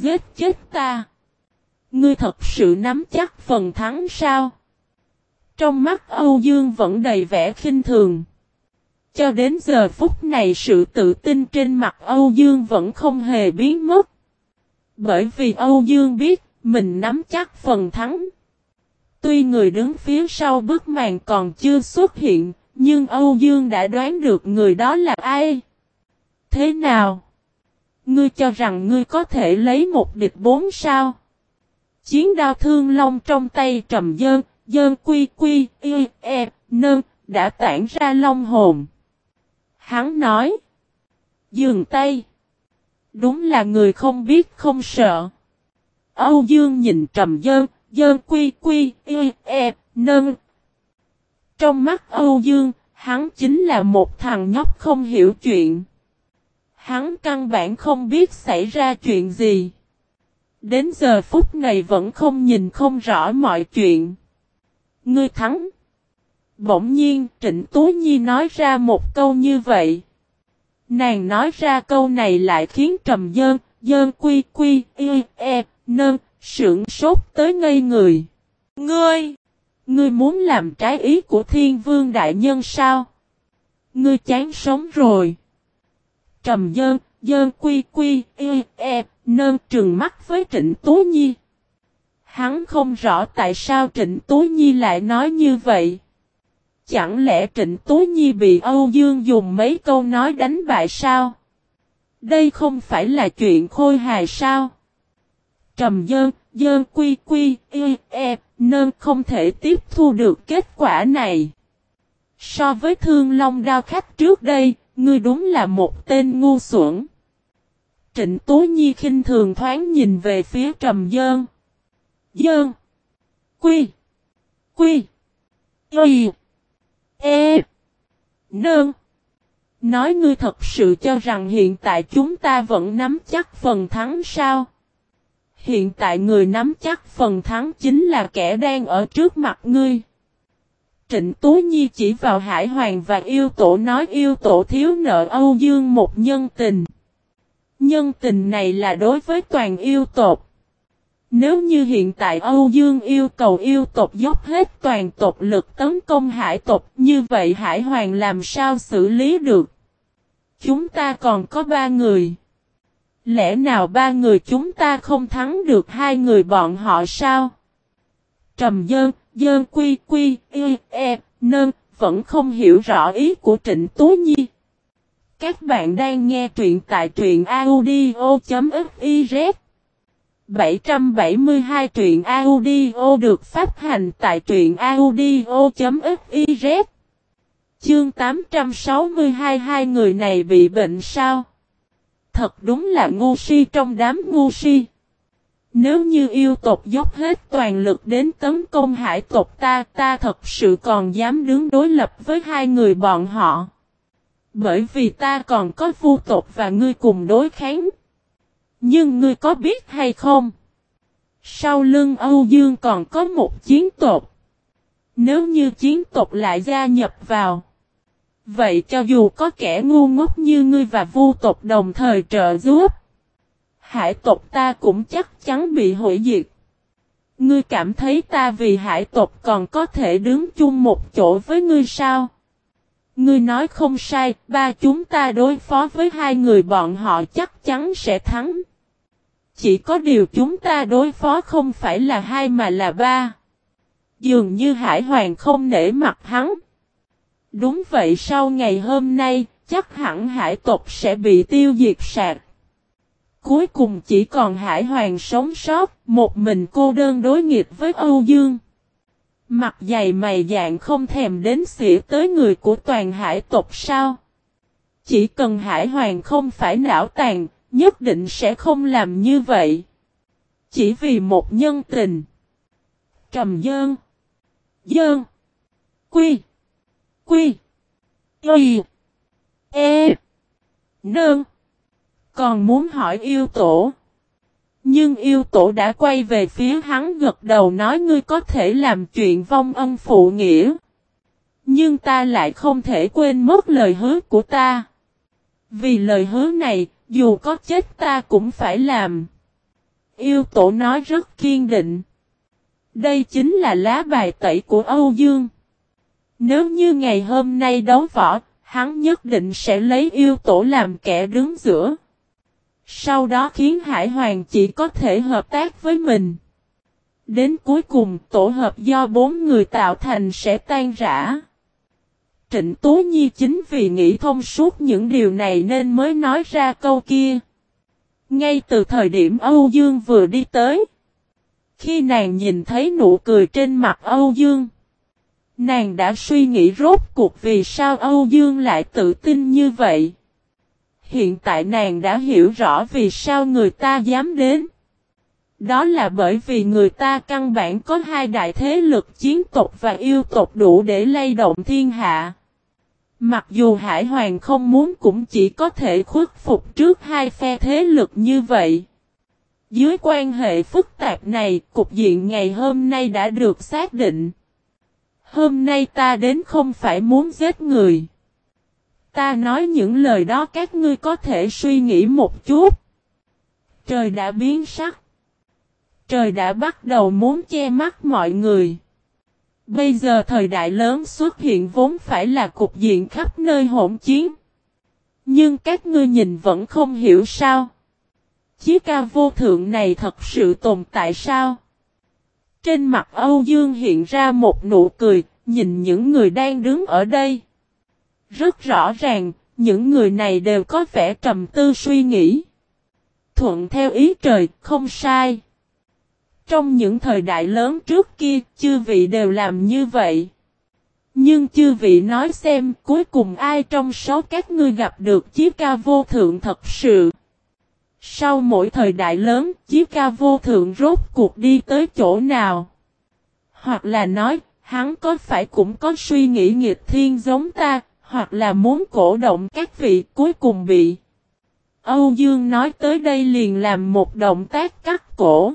Giết chết ta. Ngươi thật sự nắm chắc phần thắng sao? Trong mắt Âu Dương vẫn đầy vẻ khinh thường. Cho đến giờ phút này sự tự tin trên mặt Âu Dương vẫn không hề biến mất. Bởi vì Âu Dương biết mình nắm chắc phần thắng. Tuy người đứng phía sau bức màn còn chưa xuất hiện, nhưng Âu Dương đã đoán được người đó là ai. Thế nào? Ngươi cho rằng ngươi có thể lấy một địch bốn sao? Chiến đao thương long trong tay trầm dơn, dơn quy quy, y, e, nơn, đã tản ra long hồn. Hắn nói. Dường tay. Đúng là người không biết không sợ. Âu Dương nhìn trầm dơn, dơn quy quy, y, e, nơn. Trong mắt Âu Dương, hắn chính là một thằng nhóc không hiểu chuyện. Hắn căn bản không biết xảy ra chuyện gì. Đến giờ phút này vẫn không nhìn không rõ mọi chuyện. Ngươi thắng. Bỗng nhiên Trịnh Tú Nhi nói ra một câu như vậy. Nàng nói ra câu này lại khiến trầm dơn, dơn quy quy, y, e, nơn, sưởng sốt tới ngây người. Ngươi! Ngươi muốn làm trái ý của thiên vương đại nhân sao? Ngươi chán sống rồi. Trầm dơn, dơn quy quy, y, e, e nơn trừng mắt với Trịnh Tú Nhi. Hắn không rõ tại sao Trịnh Tú Nhi lại nói như vậy. Chẳng lẽ Trịnh Tú Nhi bị Âu Dương dùng mấy câu nói đánh bại sao? Đây không phải là chuyện khôi hài sao? Trầm dơn, dơn quy quy, y, e, e nơn không thể tiếp thu được kết quả này. So với thương long đao khách trước đây, ngươi đúng là một tên ngu xuẩn. Trịnh Tú Nhi khinh thường thoáng nhìn về phía trầm dơn. Dơn. Quy. Quy. Y. E. Nương. Nói ngươi thật sự cho rằng hiện tại chúng ta vẫn nắm chắc phần thắng sao? Hiện tại người nắm chắc phần thắng chính là kẻ đang ở trước mặt ngươi. Trịnh Tú Nhi chỉ vào Hải Hoàng và yêu tổ nói yêu tổ thiếu nợ Âu Dương một nhân tình. Nhân tình này là đối với toàn yêu tộc. Nếu như hiện tại Âu Dương yêu cầu yêu tộc dốc hết toàn tộc lực tấn công hải tộc như vậy hải hoàng làm sao xử lý được? Chúng ta còn có ba người. Lẽ nào ba người chúng ta không thắng được hai người bọn họ sao? Trầm dơn, dơn quy quy, y, e, e nơn, vẫn không hiểu rõ ý của Trịnh Tú Nhi. Các bạn đang nghe truyện tại truyện audio.fiz 772 truyện audio được phát hành tại truyện audio.fiz Chương 862 hai người này bị bệnh sao? Thật đúng là ngu si trong đám ngu si. Nếu như yêu tộc dốc hết toàn lực đến tấn công hải tộc ta ta thật sự còn dám đứng đối lập với hai người bọn họ. Bởi vì ta còn có vu tộc và ngươi cùng đối kháng. Nhưng ngươi có biết hay không? Sau lưng Âu Dương còn có một chiến tộc. Nếu như chiến tộc lại gia nhập vào. Vậy cho dù có kẻ ngu ngốc như ngươi và vu tộc đồng thời trợ giúp. Hải tộc ta cũng chắc chắn bị hủy diệt. Ngươi cảm thấy ta vì hải tộc còn có thể đứng chung một chỗ với ngươi sao? Ngươi nói không sai, ba chúng ta đối phó với hai người bọn họ chắc chắn sẽ thắng. Chỉ có điều chúng ta đối phó không phải là hai mà là ba. Dường như Hải Hoàng không nể mặt hắn. Đúng vậy sau ngày hôm nay, chắc hẳn hải tộc sẽ bị tiêu diệt sạc. Cuối cùng chỉ còn Hải Hoàng sống sót, một mình cô đơn đối nghịch với Âu Dương. Mặt dày mày dạng không thèm đến xỉa tới người của toàn hải tộc sao. Chỉ cần Hải Hoàng không phải não tàn, nhất định sẽ không làm như vậy. Chỉ vì một nhân tình. Trầm dơn. Dơn. Quy. Quy. Y. E. Nương. Còn muốn hỏi yêu tổ. Nhưng yêu tổ đã quay về phía hắn gật đầu nói ngươi có thể làm chuyện vong ân phụ nghĩa. Nhưng ta lại không thể quên mất lời hứa của ta. Vì lời hứa này, dù có chết ta cũng phải làm. Yêu tổ nói rất kiên định. Đây chính là lá bài tẩy của Âu Dương. Nếu như ngày hôm nay đấu võ, hắn nhất định sẽ lấy yêu tổ làm kẻ đứng giữa. Sau đó khiến Hải Hoàng chỉ có thể hợp tác với mình. Đến cuối cùng, tổ hợp do bốn người tạo thành sẽ tan rã. Trịnh Tố Nhi chính vì nghĩ thông suốt những điều này nên mới nói ra câu kia. Ngay từ thời điểm Âu Dương vừa đi tới. Khi nàng nhìn thấy nụ cười trên mặt Âu Dương. Nàng đã suy nghĩ rốt cuộc vì sao Âu Dương lại tự tin như vậy. Hiện tại nàng đã hiểu rõ vì sao người ta dám đến. Đó là bởi vì người ta căn bản có hai đại thế lực chiến tộc và yêu tộc đủ để lay động thiên hạ. Mặc dù Hải Hoàng không muốn cũng chỉ có thể khuất phục trước hai phe thế lực như vậy. Dưới quan hệ phức tạp này, cục diện ngày hôm nay đã được xác định. Hôm nay ta đến không phải muốn giết người. Ta nói những lời đó các ngươi có thể suy nghĩ một chút. Trời đã biến sắc. Trời đã bắt đầu muốn che mắt mọi người. Bây giờ thời đại lớn xuất hiện vốn phải là cục diện khắp nơi hỗn chiến. Nhưng các ngươi nhìn vẫn không hiểu sao. Chí ca vô thượng này thật sự tồn tại sao? Trên mặt Âu Dương hiện ra một nụ cười, nhìn những người đang đứng ở đây. Rất rõ ràng, những người này đều có vẻ trầm tư suy nghĩ. Thuận theo ý trời, không sai. Trong những thời đại lớn trước kia, chư vị đều làm như vậy. Nhưng chư vị nói xem cuối cùng ai trong số các ngươi gặp được chiếc ca vô thượng thật sự. Sau mỗi thời đại lớn, chiếc ca vô thượng rốt cuộc đi tới chỗ nào? Hoặc là nói, hắn có phải cũng có suy nghĩ nghịch thiên giống ta, hoặc là muốn cổ động các vị cuối cùng bị. Âu Dương nói tới đây liền làm một động tác cắt cổ.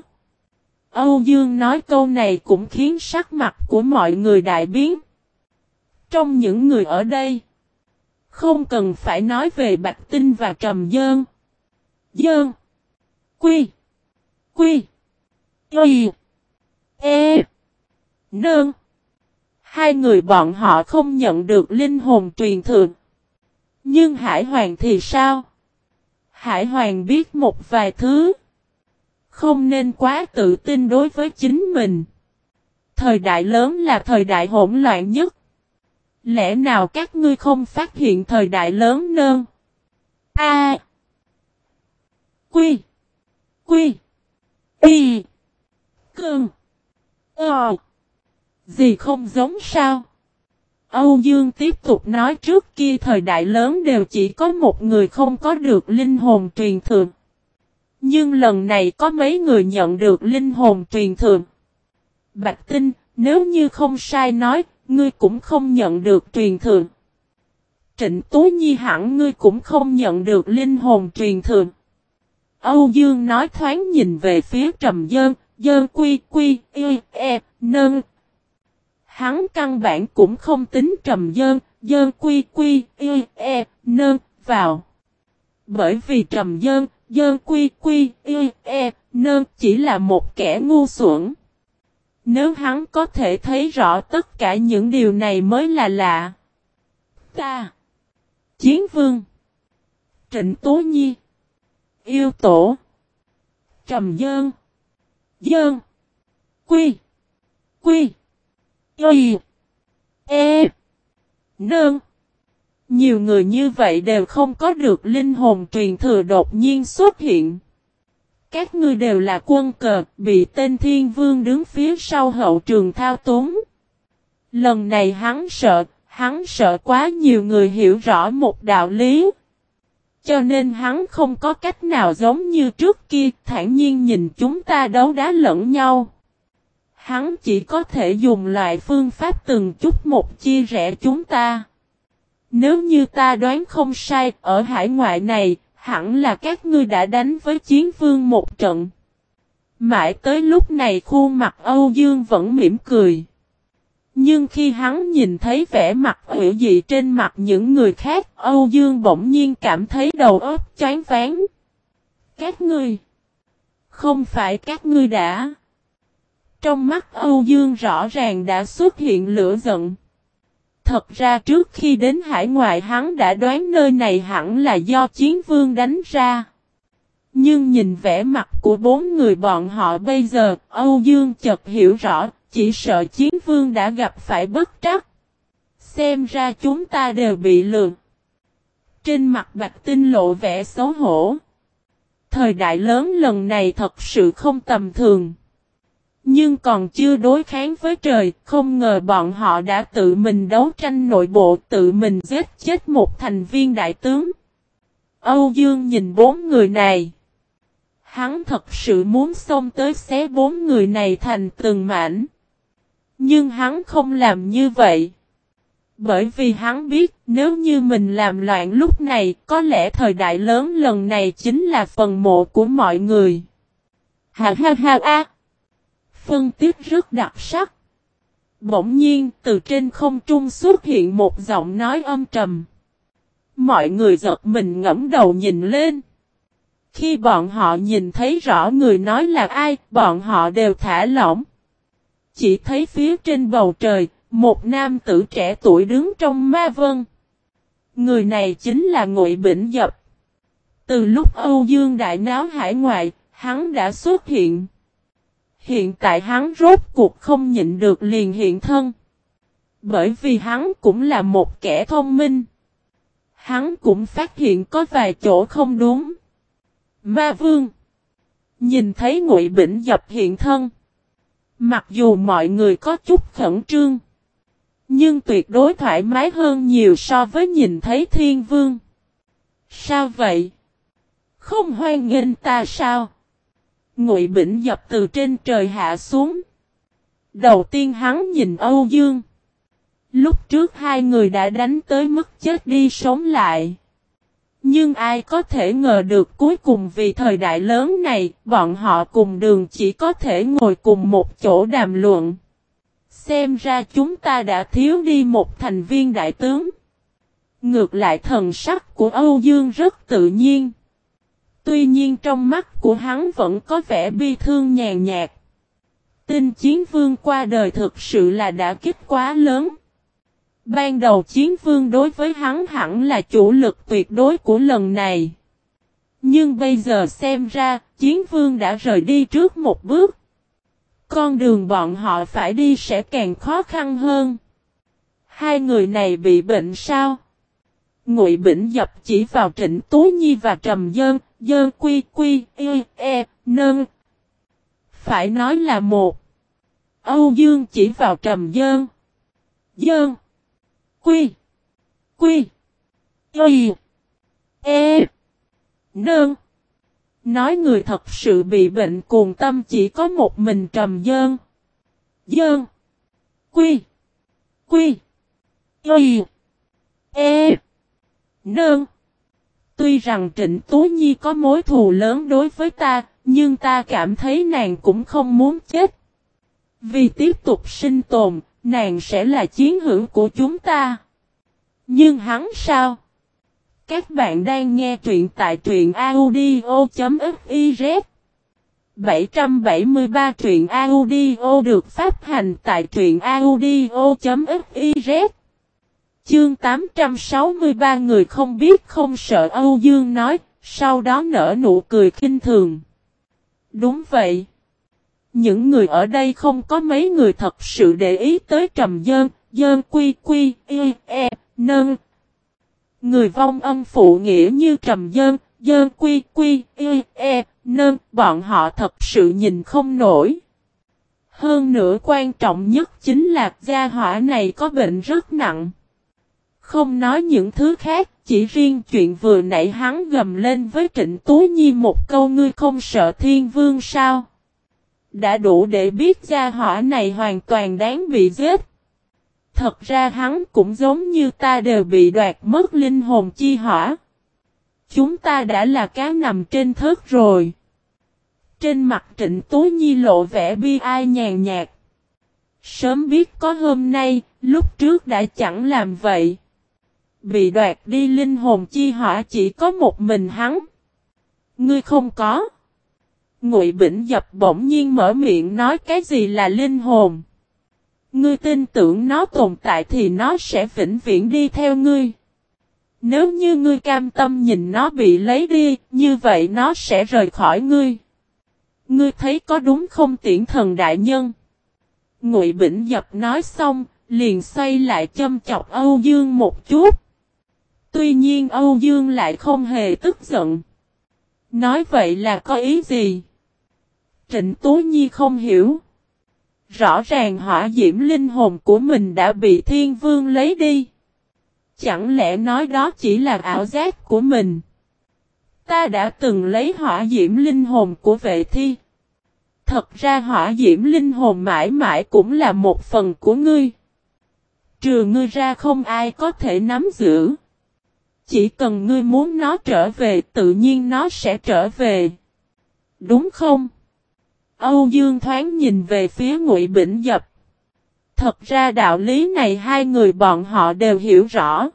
Âu Dương nói câu này cũng khiến sắc mặt của mọi người đại biến. Trong những người ở đây, không cần phải nói về Bạch Tinh và Trầm Dơn. Dơn. Quy. Quy. Y. E. Nương. Hai người bọn họ không nhận được linh hồn truyền thượng. Nhưng Hải Hoàng thì sao? Hải Hoàng biết một vài thứ. Không nên quá tự tin đối với chính mình. Thời đại lớn là thời đại hỗn loạn nhất. Lẽ nào các ngươi không phát hiện thời đại lớn nơn? A. Quy. Quy. Y. cưng Ờ. Gì không giống sao? Âu Dương tiếp tục nói trước kia thời đại lớn đều chỉ có một người không có được linh hồn truyền thượng. Nhưng lần này có mấy người nhận được linh hồn truyền thượng. Bạch Tinh, nếu như không sai nói, ngươi cũng không nhận được truyền thượng. Trịnh Tú Nhi hẳn ngươi cũng không nhận được linh hồn truyền thượng. Âu Dương nói thoáng nhìn về phía trầm dơn, dơn quy quy, y, e, nơn. Hắn căn bản cũng không tính trầm dơn, dơn quy quy, y, e, nơn, vào. Bởi vì trầm dơn, dơn quy quy, y, e, nơn chỉ là một kẻ ngu xuẩn. Nếu hắn có thể thấy rõ tất cả những điều này mới là lạ. Ta. Chiến vương. Trịnh Tố Nhi. Yêu tổ. Trầm dơn. Dơn. Quy. Quy. Y. E. nương. Nhiều người như vậy đều không có được linh hồn truyền thừa đột nhiên xuất hiện. Các ngươi đều là quân cờ, bị tên thiên vương đứng phía sau hậu trường thao túng. Lần này hắn sợ, hắn sợ quá nhiều người hiểu rõ một đạo lý. Cho nên hắn không có cách nào giống như trước kia, thản nhiên nhìn chúng ta đấu đá lẫn nhau. Hắn chỉ có thể dùng loại phương pháp từng chút một chia rẽ chúng ta. Nếu như ta đoán không sai, ở hải ngoại này, hẳn là các ngươi đã đánh với chiến vương một trận. Mãi tới lúc này khuôn mặt Âu Dương vẫn mỉm cười. Nhưng khi hắn nhìn thấy vẻ mặt hữu dị trên mặt những người khác, Âu Dương bỗng nhiên cảm thấy đầu óc chán ván. Các ngươi Không phải các ngươi đã. Trong mắt Âu Dương rõ ràng đã xuất hiện lửa giận. Thật ra trước khi đến hải ngoại hắn đã đoán nơi này hẳn là do chiến vương đánh ra. Nhưng nhìn vẻ mặt của bốn người bọn họ bây giờ, Âu Dương chợt hiểu rõ, chỉ sợ chiến vương đã gặp phải bất trắc. Xem ra chúng ta đều bị lừa. Trên mặt bạch tinh lộ vẻ xấu hổ. Thời đại lớn lần này thật sự không tầm thường. Nhưng còn chưa đối kháng với trời, không ngờ bọn họ đã tự mình đấu tranh nội bộ, tự mình giết chết một thành viên đại tướng. Âu Dương nhìn bốn người này. Hắn thật sự muốn xông tới xé bốn người này thành từng mảnh. Nhưng hắn không làm như vậy. Bởi vì hắn biết nếu như mình làm loạn lúc này có lẽ thời đại lớn lần này chính là phần mộ của mọi người. Ha ha ha a. Phân tích rất đặc sắc. Bỗng nhiên từ trên không trung xuất hiện một giọng nói âm trầm. Mọi người giật mình ngẫm đầu nhìn lên. Khi bọn họ nhìn thấy rõ người nói là ai, bọn họ đều thả lỏng. Chỉ thấy phía trên bầu trời, một nam tử trẻ tuổi đứng trong ma vân. Người này chính là Ngụy Bỉnh Dập. Từ lúc Âu Dương Đại Náo hải ngoại, hắn đã xuất hiện. Hiện tại hắn rốt cuộc không nhịn được liền hiện thân. Bởi vì hắn cũng là một kẻ thông minh. Hắn cũng phát hiện có vài chỗ không đúng. Ma Vương Nhìn thấy Ngụy Bỉnh Dập hiện thân. Mặc dù mọi người có chút khẩn trương. Nhưng tuyệt đối thoải mái hơn nhiều so với nhìn thấy thiên vương. Sao vậy? Không hoan nghênh ta sao? Ngụy Bỉnh dập từ trên trời hạ xuống. Đầu tiên hắn nhìn Âu Dương. Lúc trước hai người đã đánh tới mức chết đi sống lại. Nhưng ai có thể ngờ được cuối cùng vì thời đại lớn này, bọn họ cùng đường chỉ có thể ngồi cùng một chỗ đàm luận. Xem ra chúng ta đã thiếu đi một thành viên đại tướng. Ngược lại thần sắc của Âu Dương rất tự nhiên. Tuy nhiên trong mắt của hắn vẫn có vẻ bi thương nhàn nhạt. Tinh chiến vương qua đời thực sự là đã kích quá lớn. Ban đầu chiến vương đối với hắn hẳn là chủ lực tuyệt đối của lần này. Nhưng bây giờ xem ra, chiến vương đã rời đi trước một bước. Con đường bọn họ phải đi sẽ càng khó khăn hơn. Hai người này bị bệnh sao? Ngụy Bỉnh dập chỉ vào Trịnh Tú Nhi và Trầm Dơn, Dơn Quy Quy, E, E, Nơn. Phải nói là một. Âu Dương chỉ vào Trầm Dơn. Dơn. Quy. Quy. Y. E. Nơn. Nói người thật sự bị bệnh cuồng tâm chỉ có một mình trầm dơn. Dơn. Quy. Quy. Y. E. Nơn. Tuy rằng Trịnh Tú Nhi có mối thù lớn đối với ta, nhưng ta cảm thấy nàng cũng không muốn chết. Vì tiếp tục sinh tồn, nàng sẽ là chiến hữu của chúng ta. Nhưng hắn sao? Các bạn đang nghe truyện tại truyện audio.fiz 773 truyện audio được phát hành tại truyện audio.fiz Chương 863 người không biết không sợ Âu Dương nói, sau đó nở nụ cười khinh thường. Đúng vậy. Những người ở đây không có mấy người thật sự để ý tới trầm dơn, dơn quy quy, e, e, nơn, Người vong âm phụ nghĩa như trầm dơn, dơn quy quy, e, e, nơn, bọn họ thật sự nhìn không nổi. Hơn nữa quan trọng nhất chính là gia hỏa này có bệnh rất nặng. Không nói những thứ khác, chỉ riêng chuyện vừa nãy hắn gầm lên với Trịnh Tú Nhi một câu ngươi không sợ thiên vương sao. Đã đủ để biết gia hỏa này hoàn toàn đáng bị giết. Thật ra hắn cũng giống như ta đều bị đoạt mất linh hồn chi hỏa. Chúng ta đã là cá nằm trên thớt rồi. Trên mặt trịnh Tú Nhi lộ vẻ bi ai nhàn nhạt. Sớm biết có hôm nay, lúc trước đã chẳng làm vậy. Bị đoạt đi linh hồn chi hỏa chỉ có một mình hắn. Ngươi không có. Ngụy Bỉnh Dập bỗng nhiên mở miệng nói cái gì là linh hồn. Ngươi tin tưởng nó tồn tại thì nó sẽ vĩnh viễn đi theo ngươi. Nếu như ngươi cam tâm nhìn nó bị lấy đi, như vậy nó sẽ rời khỏi ngươi. Ngươi thấy có đúng không tiễn thần đại nhân? Ngụy Bỉnh Dập nói xong, liền xoay lại châm chọc Âu Dương một chút. Tuy nhiên Âu Dương lại không hề tức giận. Nói vậy là có ý gì? Trịnh Tú Nhi không hiểu. Rõ ràng hỏa diễm linh hồn của mình đã bị thiên vương lấy đi. Chẳng lẽ nói đó chỉ là ảo giác của mình? Ta đã từng lấy hỏa diễm linh hồn của vệ thi. Thật ra hỏa diễm linh hồn mãi mãi cũng là một phần của ngươi. Trừ ngươi ra không ai có thể nắm giữ. Chỉ cần ngươi muốn nó trở về tự nhiên nó sẽ trở về. Đúng không? Âu Dương thoáng nhìn về phía Ngụy Bỉnh Dập. Thật ra đạo lý này hai người bọn họ đều hiểu rõ.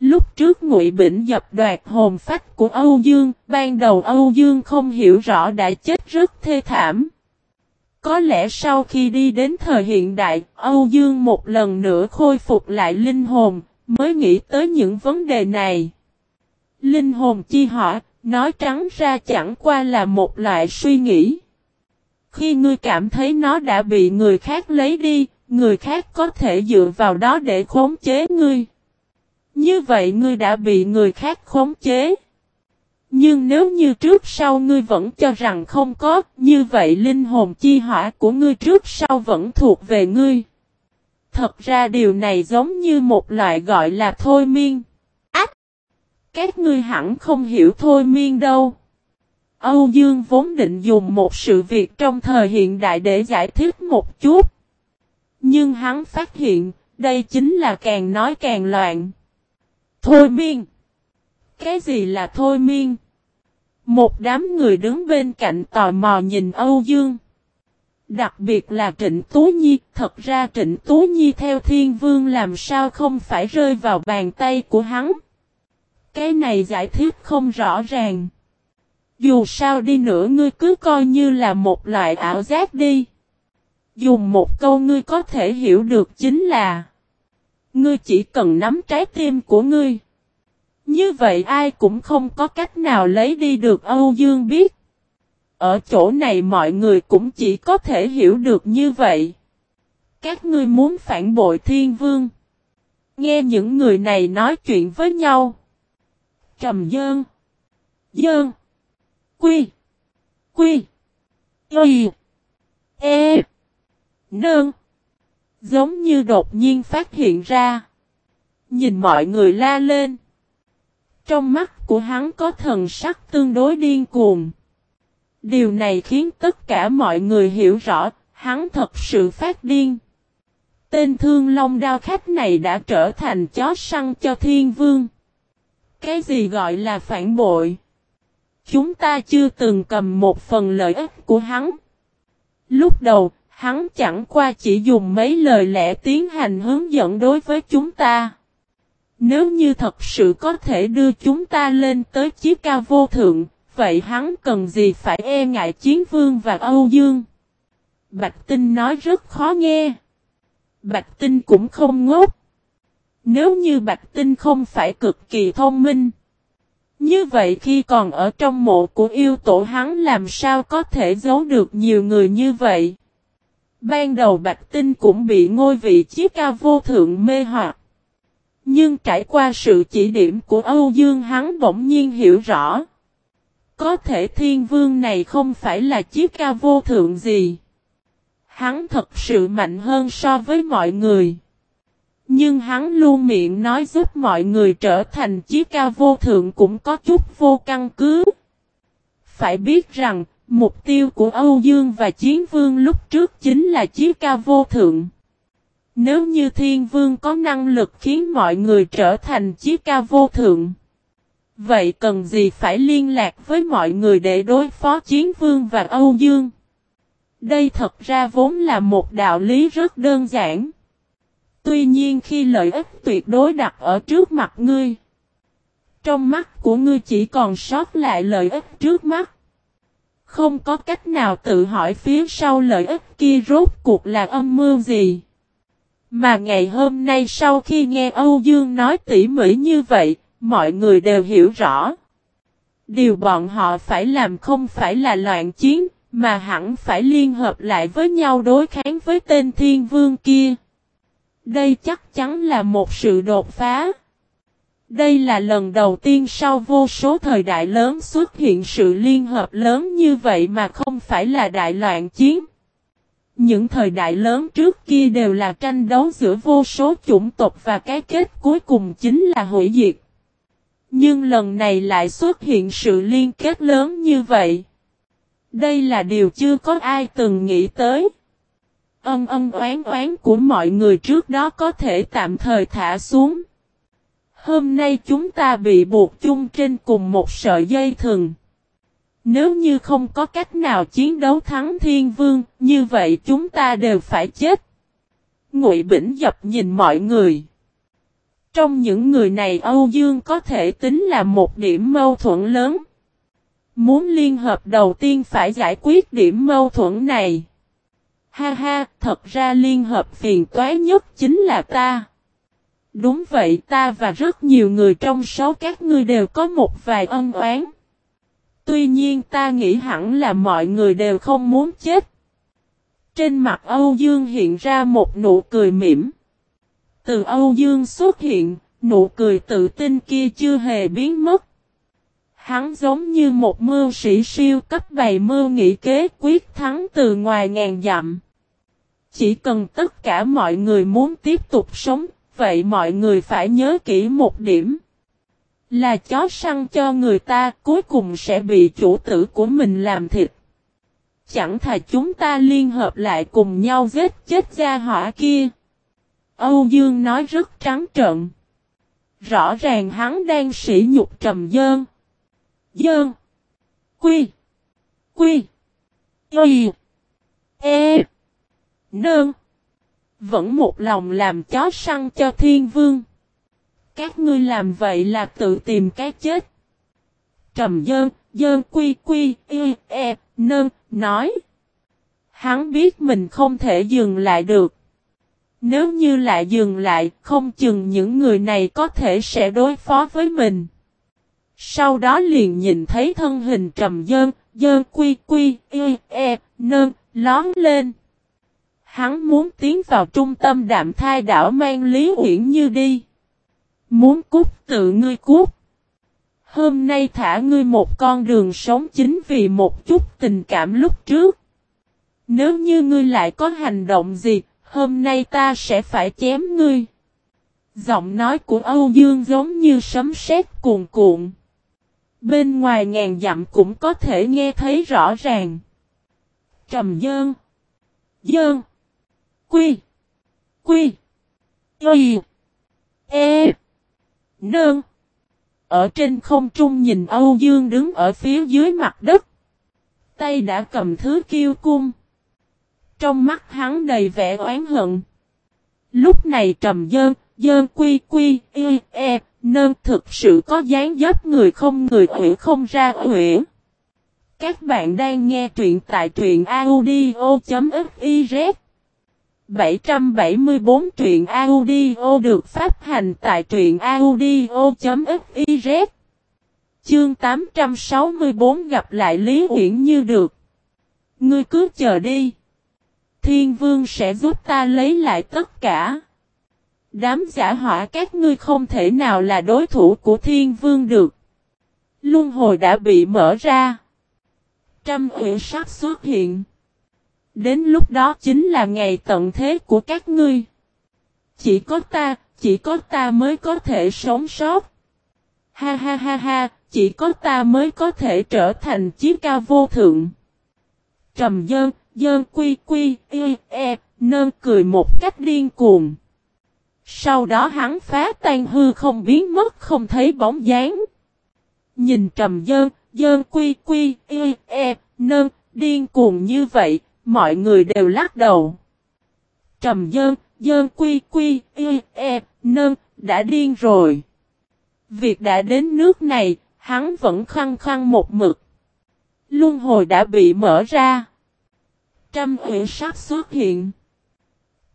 Lúc trước Ngụy Bỉnh Dập đoạt hồn phách của Âu Dương, ban đầu Âu Dương không hiểu rõ đã chết rất thê thảm. Có lẽ sau khi đi đến thời hiện đại, Âu Dương một lần nữa khôi phục lại linh hồn, mới nghĩ tới những vấn đề này. Linh hồn chi họ, nói trắng ra chẳng qua là một loại suy nghĩ. Khi ngươi cảm thấy nó đã bị người khác lấy đi, người khác có thể dựa vào đó để khống chế ngươi. Như vậy ngươi đã bị người khác khống chế. Nhưng nếu như trước sau ngươi vẫn cho rằng không có, như vậy linh hồn chi hỏa của ngươi trước sau vẫn thuộc về ngươi. Thật ra điều này giống như một loại gọi là thôi miên. Ách! Các ngươi hẳn không hiểu thôi miên đâu. Âu Dương vốn định dùng một sự việc trong thời hiện đại để giải thích một chút. Nhưng hắn phát hiện, đây chính là càng nói càng loạn. Thôi miên! Cái gì là thôi miên? Một đám người đứng bên cạnh tò mò nhìn Âu Dương. Đặc biệt là Trịnh Tố Nhi, thật ra Trịnh Tố Nhi theo Thiên Vương làm sao không phải rơi vào bàn tay của hắn. Cái này giải thích không rõ ràng. Dù sao đi nữa ngươi cứ coi như là một loại ảo giác đi. Dùng một câu ngươi có thể hiểu được chính là Ngươi chỉ cần nắm trái tim của ngươi. Như vậy ai cũng không có cách nào lấy đi được Âu Dương biết. Ở chỗ này mọi người cũng chỉ có thể hiểu được như vậy. Các ngươi muốn phản bội thiên vương. Nghe những người này nói chuyện với nhau. Trầm dơn. Dơn. Quy. Quy. Y. E. Nương. Giống như đột nhiên phát hiện ra. Nhìn mọi người la lên. Trong mắt của hắn có thần sắc tương đối điên cuồng. Điều này khiến tất cả mọi người hiểu rõ, hắn thật sự phát điên. Tên thương long đao khách này đã trở thành chó săn cho thiên vương. Cái gì gọi là phản bội? Chúng ta chưa từng cầm một phần lợi ích của hắn. Lúc đầu, hắn chẳng qua chỉ dùng mấy lời lẽ tiến hành hướng dẫn đối với chúng ta. Nếu như thật sự có thể đưa chúng ta lên tới chiếc cao vô thượng, vậy hắn cần gì phải e ngại chiến vương và Âu Dương? Bạch Tinh nói rất khó nghe. Bạch Tinh cũng không ngốc. Nếu như Bạch Tinh không phải cực kỳ thông minh. Như vậy khi còn ở trong mộ của yêu tổ hắn làm sao có thể giấu được nhiều người như vậy? Ban đầu Bạch Tinh cũng bị ngôi vị chiếc ca vô thượng mê hoặc. Nhưng trải qua sự chỉ điểm của Âu Dương hắn bỗng nhiên hiểu rõ. Có thể thiên vương này không phải là chiếc ca vô thượng gì. Hắn thật sự mạnh hơn so với mọi người. Nhưng hắn luôn miệng nói giúp mọi người trở thành chiếc ca vô thượng cũng có chút vô căn cứ. Phải biết rằng, mục tiêu của Âu Dương và Chiến Vương lúc trước chính là chiếc ca vô thượng. Nếu như Thiên Vương có năng lực khiến mọi người trở thành chiếc ca vô thượng. Vậy cần gì phải liên lạc với mọi người để đối phó Chiến Vương và Âu Dương? Đây thật ra vốn là một đạo lý rất đơn giản. Tuy nhiên khi lợi ích tuyệt đối đặt ở trước mặt ngươi, trong mắt của ngươi chỉ còn sót lại lợi ích trước mắt. Không có cách nào tự hỏi phía sau lợi ích kia rốt cuộc là âm mưu gì. Mà ngày hôm nay sau khi nghe Âu Dương nói tỉ mỉ như vậy, mọi người đều hiểu rõ. Điều bọn họ phải làm không phải là loạn chiến, mà hẳn phải liên hợp lại với nhau đối kháng với tên thiên vương kia. Đây chắc chắn là một sự đột phá. Đây là lần đầu tiên sau vô số thời đại lớn xuất hiện sự liên hợp lớn như vậy mà không phải là đại loạn chiến. Những thời đại lớn trước kia đều là tranh đấu giữa vô số chủng tộc và cái kết cuối cùng chính là hủy diệt. Nhưng lần này lại xuất hiện sự liên kết lớn như vậy. Đây là điều chưa có ai từng nghĩ tới. Ân ân oán oán của mọi người trước đó có thể tạm thời thả xuống. Hôm nay chúng ta bị buộc chung trên cùng một sợi dây thừng. Nếu như không có cách nào chiến đấu thắng thiên vương, như vậy chúng ta đều phải chết. Ngụy Bỉnh dập nhìn mọi người. Trong những người này Âu Dương có thể tính là một điểm mâu thuẫn lớn. Muốn liên hợp đầu tiên phải giải quyết điểm mâu thuẫn này. Ha ha, thật ra liên hợp phiền toái nhất chính là ta. Đúng vậy ta và rất nhiều người trong số các ngươi đều có một vài ân oán. Tuy nhiên ta nghĩ hẳn là mọi người đều không muốn chết. Trên mặt Âu Dương hiện ra một nụ cười mỉm. Từ Âu Dương xuất hiện, nụ cười tự tin kia chưa hề biến mất. Hắn giống như một mưu sĩ siêu cấp bày mưu nghị kế quyết thắng từ ngoài ngàn dặm. Chỉ cần tất cả mọi người muốn tiếp tục sống, vậy mọi người phải nhớ kỹ một điểm. Là chó săn cho người ta cuối cùng sẽ bị chủ tử của mình làm thịt. Chẳng thà chúng ta liên hợp lại cùng nhau giết chết gia hỏa kia. Âu Dương nói rất trắng trợn. Rõ ràng hắn đang sỉ nhục trầm dơn. Dơn. Quy. Quy. Y. E. Nơn. Vẫn một lòng làm chó săn cho thiên vương. Các ngươi làm vậy là tự tìm cái chết. Trầm dơn, dơn quy quy, y, e, nơn, nói. Hắn biết mình không thể dừng lại được. Nếu như lại dừng lại, không chừng những người này có thể sẽ đối phó với mình. Sau đó liền nhìn thấy thân hình trầm dơn, dơn quy quy, y, e, nơn, lón lên. Hắn muốn tiến vào trung tâm đạm thai đảo mang Lý Uyển Như đi. Muốn cút tự ngươi cút. Hôm nay thả ngươi một con đường sống chính vì một chút tình cảm lúc trước. Nếu như ngươi lại có hành động gì, hôm nay ta sẽ phải chém ngươi. Giọng nói của Âu Dương giống như sấm sét cuồn cuộn. Bên ngoài ngàn dặm cũng có thể nghe thấy rõ ràng. Trầm dơn. Dơn. Quy. Quy. Y. E. Nơn. Ở trên không trung nhìn Âu Dương đứng ở phía dưới mặt đất. Tay đã cầm thứ kiêu cung. Trong mắt hắn đầy vẻ oán hận. Lúc này trầm dơn, dơn quy quy, y, e, nơn thực sự có dáng dấp người không người ủy không ra ủy. Các bạn đang nghe truyện tại truyện audio.fiz 774 truyện audio được phát hành tại truyện audio.fiz Chương 864 gặp lại Lý Uyển Như được. Ngươi cứ chờ đi. Thiên vương sẽ giúp ta lấy lại tất cả. Đám giả hỏa các ngươi không thể nào là đối thủ của thiên vương được. Luân hồi đã bị mở ra. Trăm huyện sắc xuất hiện. Đến lúc đó chính là ngày tận thế của các ngươi. Chỉ có ta, chỉ có ta mới có thể sống sót. Ha ha ha ha, chỉ có ta mới có thể trở thành chiếc ca vô thượng. Trầm dơn, dơn quy quy, y, e, nơn cười một cách điên cuồng. Sau đó hắn phá tan hư không biến mất không thấy bóng dáng. Nhìn trầm dơn, dơn quy quy, y, e, nơn, điên cuồng như vậy, mọi người đều lắc đầu. Trầm dơn, dơn quy quy, y, e, nơn, đã điên rồi. Việc đã đến nước này, hắn vẫn khăng khăng một mực. Luân hồi đã bị mở ra. Trăm ủy sắp xuất hiện.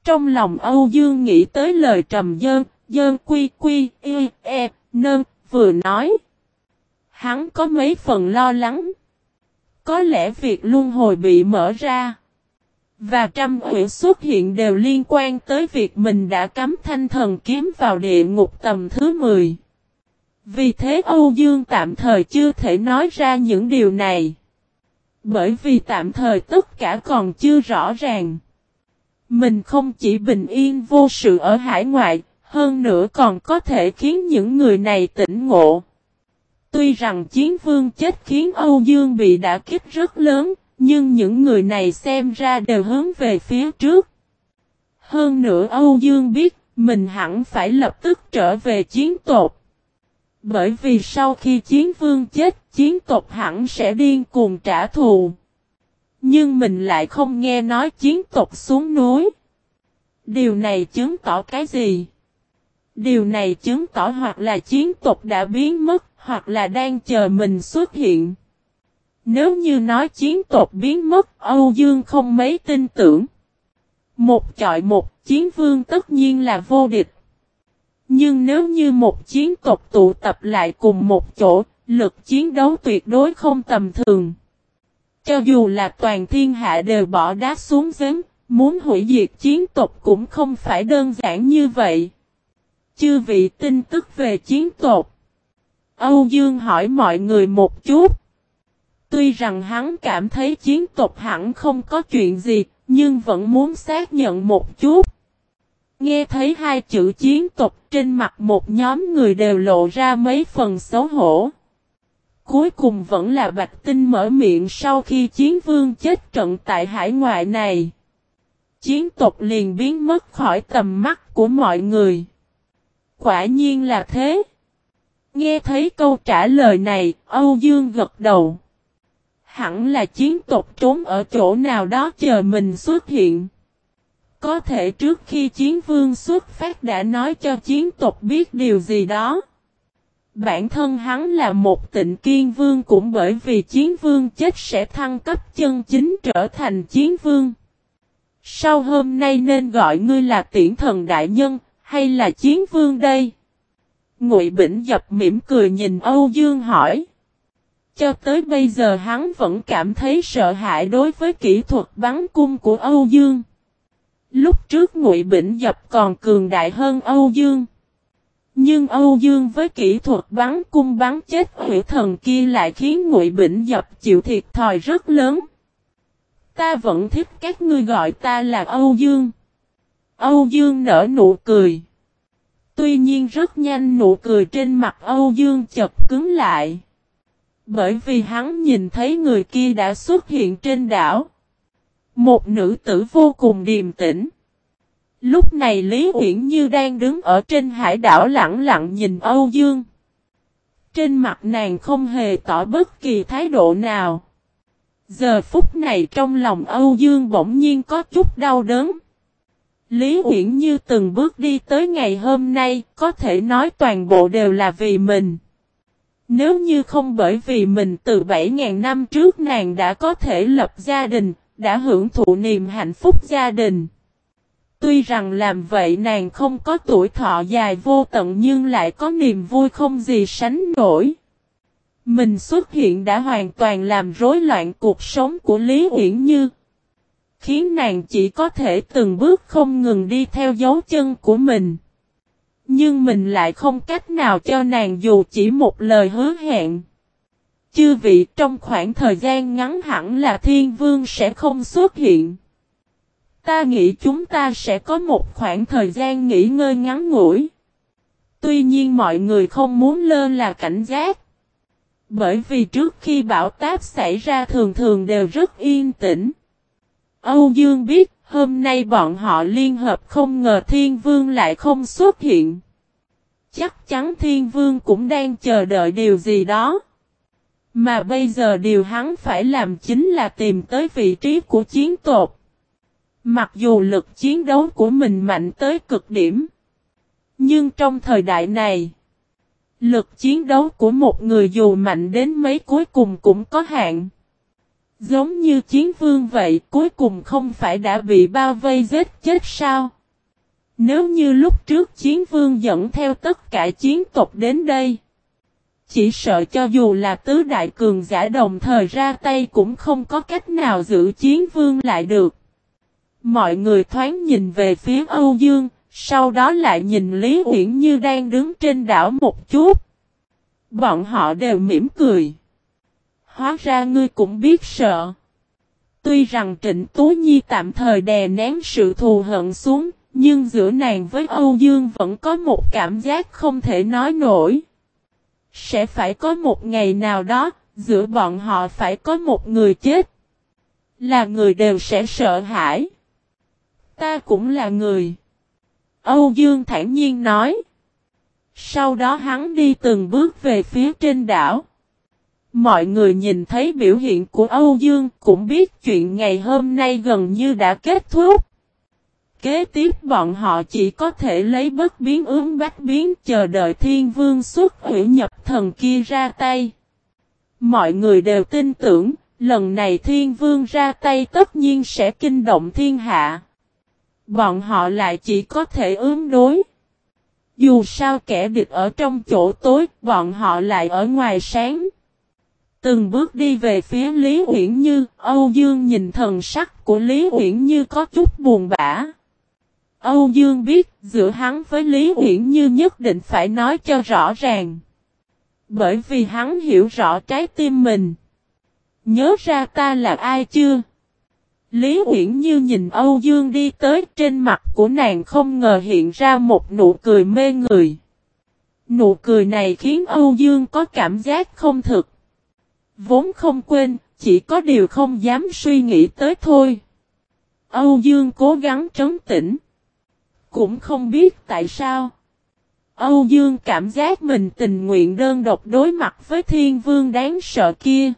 Trong lòng Âu Dương nghĩ tới lời trầm dơn, dơn quy quy, y, e, nơn, vừa nói. Hắn có mấy phần lo lắng. Có lẽ việc luân hồi bị mở ra. Và trăm ủy xuất hiện đều liên quan tới việc mình đã cắm thanh thần kiếm vào địa ngục tầm thứ 10. Vì thế Âu Dương tạm thời chưa thể nói ra những điều này. Bởi vì tạm thời tất cả còn chưa rõ ràng. Mình không chỉ bình yên vô sự ở hải ngoại, hơn nữa còn có thể khiến những người này tỉnh ngộ. Tuy rằng chiến vương chết khiến Âu Dương bị đả kích rất lớn, nhưng những người này xem ra đều hướng về phía trước. Hơn nữa Âu Dương biết, mình hẳn phải lập tức trở về chiến tộc. Bởi vì sau khi chiến vương chết, chiến tộc hẳn sẽ điên cuồng trả thù. Nhưng mình lại không nghe nói chiến tộc xuống núi. Điều này chứng tỏ cái gì? Điều này chứng tỏ hoặc là chiến tộc đã biến mất, hoặc là đang chờ mình xuất hiện. Nếu như nói chiến tộc biến mất, Âu Dương không mấy tin tưởng. Một chọi một, chiến vương tất nhiên là vô địch. Nhưng nếu như một chiến tộc tụ tập lại cùng một chỗ, lực chiến đấu tuyệt đối không tầm thường. Cho dù là toàn thiên hạ đều bỏ đá xuống giếng, muốn hủy diệt chiến tộc cũng không phải đơn giản như vậy. Chư vị tin tức về chiến tộc. Âu Dương hỏi mọi người một chút. Tuy rằng hắn cảm thấy chiến tộc hẳn không có chuyện gì, nhưng vẫn muốn xác nhận một chút. Nghe thấy hai chữ chiến tộc trên mặt một nhóm người đều lộ ra mấy phần xấu hổ. Cuối cùng vẫn là Bạch Tinh mở miệng sau khi chiến vương chết trận tại hải ngoại này. Chiến tộc liền biến mất khỏi tầm mắt của mọi người. Quả nhiên là thế. Nghe thấy câu trả lời này, Âu Dương gật đầu. Hẳn là chiến tộc trốn ở chỗ nào đó chờ mình xuất hiện. Có thể trước khi chiến vương xuất phát đã nói cho chiến tộc biết điều gì đó. Bản thân hắn là một tịnh kiên vương cũng bởi vì chiến vương chết sẽ thăng cấp chân chính trở thành chiến vương. Sau hôm nay nên gọi ngươi là tiễn thần đại nhân, hay là chiến vương đây? Ngụy Bỉnh dập mỉm cười nhìn Âu Dương hỏi. Cho tới bây giờ hắn vẫn cảm thấy sợ hãi đối với kỹ thuật bắn cung của Âu Dương. Lúc trước Ngụy Bỉnh Dập còn cường đại hơn Âu Dương. Nhưng Âu Dương với kỹ thuật bắn cung bắn chết hủy thần kia lại khiến Ngụy Bỉnh Dập chịu thiệt thòi rất lớn. Ta vẫn thích các ngươi gọi ta là Âu Dương. Âu Dương nở nụ cười. Tuy nhiên rất nhanh nụ cười trên mặt Âu Dương chật cứng lại. Bởi vì hắn nhìn thấy người kia đã xuất hiện trên đảo. Một nữ tử vô cùng điềm tĩnh. Lúc này Lý Uyển Như đang đứng ở trên hải đảo lặng lặng nhìn Âu Dương. Trên mặt nàng không hề tỏ bất kỳ thái độ nào. Giờ phút này trong lòng Âu Dương bỗng nhiên có chút đau đớn. Lý Uyển Như từng bước đi tới ngày hôm nay, có thể nói toàn bộ đều là vì mình. Nếu như không bởi vì mình từ 7.000 năm trước nàng đã có thể lập gia đình, đã hưởng thụ niềm hạnh phúc gia đình. Tuy rằng làm vậy nàng không có tuổi thọ dài vô tận nhưng lại có niềm vui không gì sánh nổi. Mình xuất hiện đã hoàn toàn làm rối loạn cuộc sống của Lý Uyển Như. Khiến nàng chỉ có thể từng bước không ngừng đi theo dấu chân của mình. Nhưng mình lại không cách nào cho nàng dù chỉ một lời hứa hẹn. Chư vị trong khoảng thời gian ngắn hẳn là thiên vương sẽ không xuất hiện. Ta nghĩ chúng ta sẽ có một khoảng thời gian nghỉ ngơi ngắn ngủi. Tuy nhiên mọi người không muốn lơ là cảnh giác. Bởi vì trước khi bão táp xảy ra thường thường đều rất yên tĩnh. Âu Dương biết, hôm nay bọn họ liên hợp không ngờ Thiên Vương lại không xuất hiện. Chắc chắn Thiên Vương cũng đang chờ đợi điều gì đó. Mà bây giờ điều hắn phải làm chính là tìm tới vị trí của chiến tột. Mặc dù lực chiến đấu của mình mạnh tới cực điểm. Nhưng trong thời đại này, lực chiến đấu của một người dù mạnh đến mấy cuối cùng cũng có hạn. Giống như chiến vương vậy, cuối cùng không phải đã bị bao vây giết chết sao? Nếu như lúc trước chiến vương dẫn theo tất cả chiến tộc đến đây, chỉ sợ cho dù là tứ đại cường giả đồng thời ra tay cũng không có cách nào giữ chiến vương lại được. Mọi người thoáng nhìn về phía Âu Dương, sau đó lại nhìn Lý Uyển Như đang đứng trên đảo một chút. Bọn họ đều mỉm cười. Hóa ra ngươi cũng biết sợ. Tuy rằng Trịnh Tú Nhi tạm thời đè nén sự thù hận xuống, nhưng giữa nàng với Âu Dương vẫn có một cảm giác không thể nói nổi. Sẽ phải có một ngày nào đó, giữa bọn họ phải có một người chết. Là người đều sẽ sợ hãi. Ta cũng là người. Âu Dương thản nhiên nói. Sau đó hắn đi từng bước về phía trên đảo. Mọi người nhìn thấy biểu hiện của Âu Dương cũng biết chuyện ngày hôm nay gần như đã kết thúc. Kế tiếp bọn họ chỉ có thể lấy bất biến ứng bách biến chờ đợi thiên vương xuất hủy nhập thần kia ra tay. Mọi người đều tin tưởng, lần này thiên vương ra tay tất nhiên sẽ kinh động thiên hạ. Bọn họ lại chỉ có thể ứng đối. Dù sao kẻ địch ở trong chỗ tối, bọn họ lại ở ngoài sáng. Từng bước đi về phía Lý Uyển Như, Âu Dương nhìn thần sắc của Lý Uyển Như có chút buồn bã. Âu Dương biết giữa hắn với Lý Uyển Như nhất định phải nói cho rõ ràng. Bởi vì hắn hiểu rõ trái tim mình. Nhớ ra ta là ai chưa? Lý Uyển Như nhìn Âu Dương đi tới trên mặt của nàng không ngờ hiện ra một nụ cười mê người. Nụ cười này khiến Âu Dương có cảm giác không thực. Vốn không quên, chỉ có điều không dám suy nghĩ tới thôi. Âu Dương cố gắng trấn tĩnh. Cũng không biết tại sao. Âu Dương cảm giác mình tình nguyện đơn độc đối mặt với thiên vương đáng sợ kia.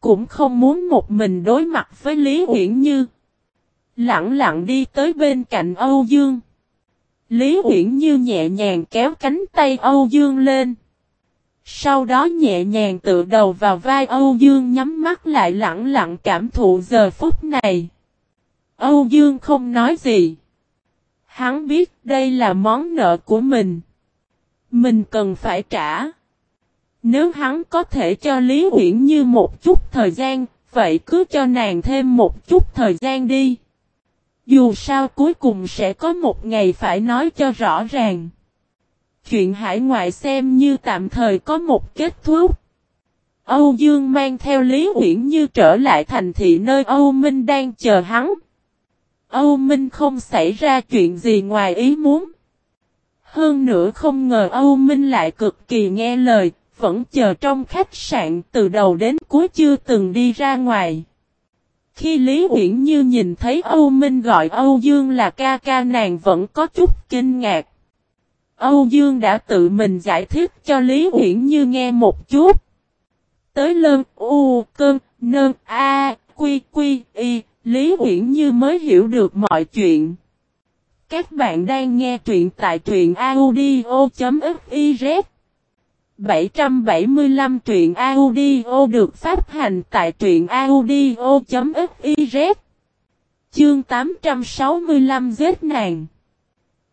Cũng không muốn một mình đối mặt với Lý Uyển Như. Lặng lặng đi tới bên cạnh Âu Dương. Lý Uyển Như nhẹ nhàng kéo cánh tay Âu Dương lên. Sau đó nhẹ nhàng tựa đầu vào vai Âu Dương nhắm mắt lại lặng lặng cảm thụ giờ phút này. Âu Dương không nói gì. Hắn biết đây là món nợ của mình. Mình cần phải trả. Nếu hắn có thể cho Lý Uyển Như một chút thời gian, vậy cứ cho nàng thêm một chút thời gian đi. Dù sao cuối cùng sẽ có một ngày phải nói cho rõ ràng. Chuyện hải ngoại xem như tạm thời có một kết thúc. Âu Dương mang theo Lý Uyển Như trở lại thành thị nơi Âu Minh đang chờ hắn. Âu Minh không xảy ra chuyện gì ngoài ý muốn. Hơn nữa không ngờ Âu Minh lại cực kỳ nghe lời, vẫn chờ trong khách sạn từ đầu đến cuối chưa từng đi ra ngoài. Khi Lý Uyển Như nhìn thấy Âu Minh gọi Âu Dương là ca ca nàng vẫn có chút kinh ngạc. Âu Dương đã tự mình giải thích cho Lý Uyển Như nghe một chút. Tới lơn u cơn nơn a quy quy y Lý Uyển Như mới hiểu được mọi chuyện. Các bạn đang nghe truyện tại truyện audio.fiz 775 truyện audio được phát hành tại truyện audio.fiz Chương 865 giết nàng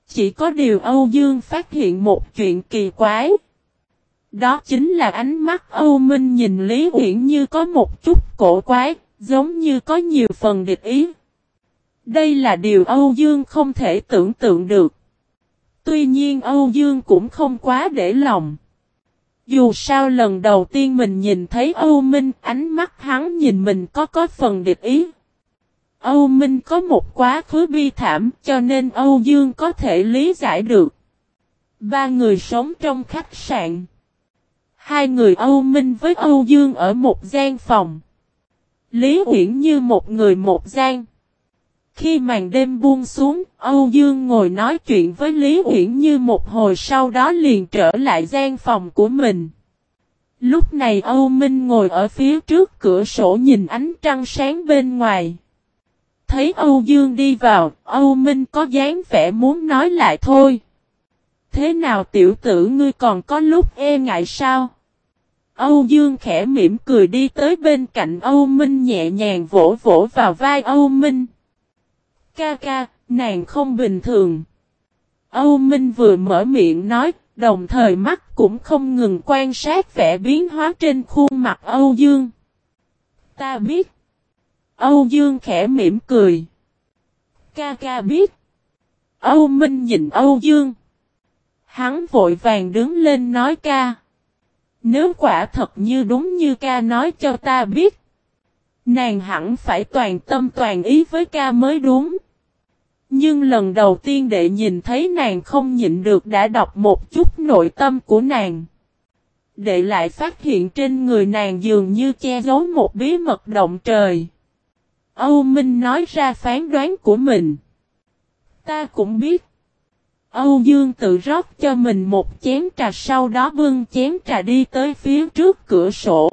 Chỉ có điều Âu Dương phát hiện một chuyện kỳ quái. Đó chính là ánh mắt Âu Minh nhìn Lý Uyển Như có một chút cổ quái, giống như có nhiều phần địch ý. Đây là điều Âu Dương không thể tưởng tượng được. Tuy nhiên Âu Dương cũng không quá để lòng. Dù sao lần đầu tiên mình nhìn thấy Âu Minh, ánh mắt hắn nhìn mình có có phần địch ý. Âu Minh có một quá khứ bi thảm cho nên Âu Dương có thể lý giải được. Ba người sống trong khách sạn. Hai người Âu Minh với Âu Dương ở một gian phòng. Lý Uyển như một người một gian. Khi màn đêm buông xuống, Âu Dương ngồi nói chuyện với Lý Uyển Như một hồi sau đó liền trở lại gian phòng của mình. Lúc này Âu Minh ngồi ở phía trước cửa sổ nhìn ánh trăng sáng bên ngoài. Thấy Âu Dương đi vào, Âu Minh có dáng vẻ muốn nói lại thôi. Thế nào tiểu tử ngươi còn có lúc e ngại sao? Âu Dương khẽ mỉm cười đi tới bên cạnh Âu Minh nhẹ nhàng vỗ vỗ vào vai Âu Minh. Ca ca, nàng không bình thường. Âu Minh vừa mở miệng nói, đồng thời mắt cũng không ngừng quan sát vẻ biến hóa trên khuôn mặt Âu Dương. Ta biết. Âu Dương khẽ mỉm cười. Ca ca biết. Âu Minh nhìn Âu Dương. Hắn vội vàng đứng lên nói ca. Nếu quả thật như đúng như ca nói cho ta biết. Nàng hẳn phải toàn tâm toàn ý với ca mới đúng. Nhưng lần đầu tiên đệ nhìn thấy nàng không nhịn được đã đọc một chút nội tâm của nàng. Đệ lại phát hiện trên người nàng dường như che giấu một bí mật động trời. Âu Minh nói ra phán đoán của mình. Ta cũng biết. Âu Dương tự rót cho mình một chén trà sau đó bưng chén trà đi tới phía trước cửa sổ.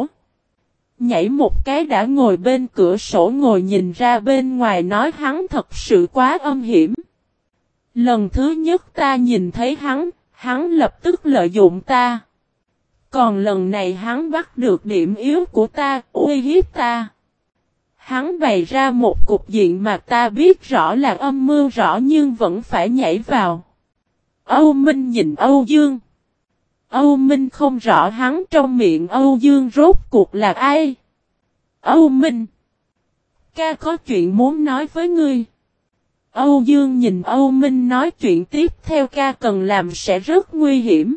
Nhảy một cái đã ngồi bên cửa sổ ngồi nhìn ra bên ngoài nói hắn thật sự quá âm hiểm. Lần thứ nhất ta nhìn thấy hắn, hắn lập tức lợi dụng ta. Còn lần này hắn bắt được điểm yếu của ta, uy hiếp ta. Hắn bày ra một cục diện mà ta biết rõ là âm mưu rõ nhưng vẫn phải nhảy vào. Âu Minh nhìn Âu Dương. Âu Minh không rõ hắn trong miệng Âu Dương rốt cuộc là ai. Âu Minh. Ca có chuyện muốn nói với ngươi. Âu Dương nhìn Âu Minh nói chuyện tiếp theo ca cần làm sẽ rất nguy hiểm.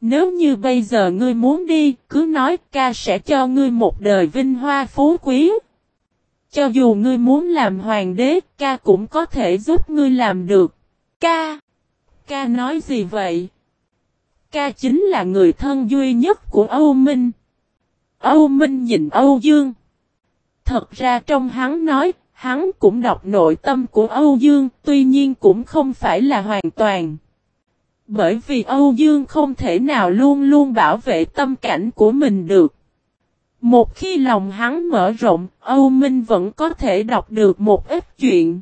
Nếu như bây giờ ngươi muốn đi, cứ nói ca sẽ cho ngươi một đời vinh hoa phú quý. Cho dù ngươi muốn làm hoàng đế, ca cũng có thể giúp ngươi làm được. Ca! Ca nói gì vậy? Ca chính là người thân duy nhất của Âu Minh. Âu Minh nhìn Âu Dương. Thật ra trong hắn nói, hắn cũng đọc nội tâm của Âu Dương, tuy nhiên cũng không phải là hoàn toàn. Bởi vì Âu Dương không thể nào luôn luôn bảo vệ tâm cảnh của mình được. Một khi lòng hắn mở rộng, Âu Minh vẫn có thể đọc được một ít chuyện.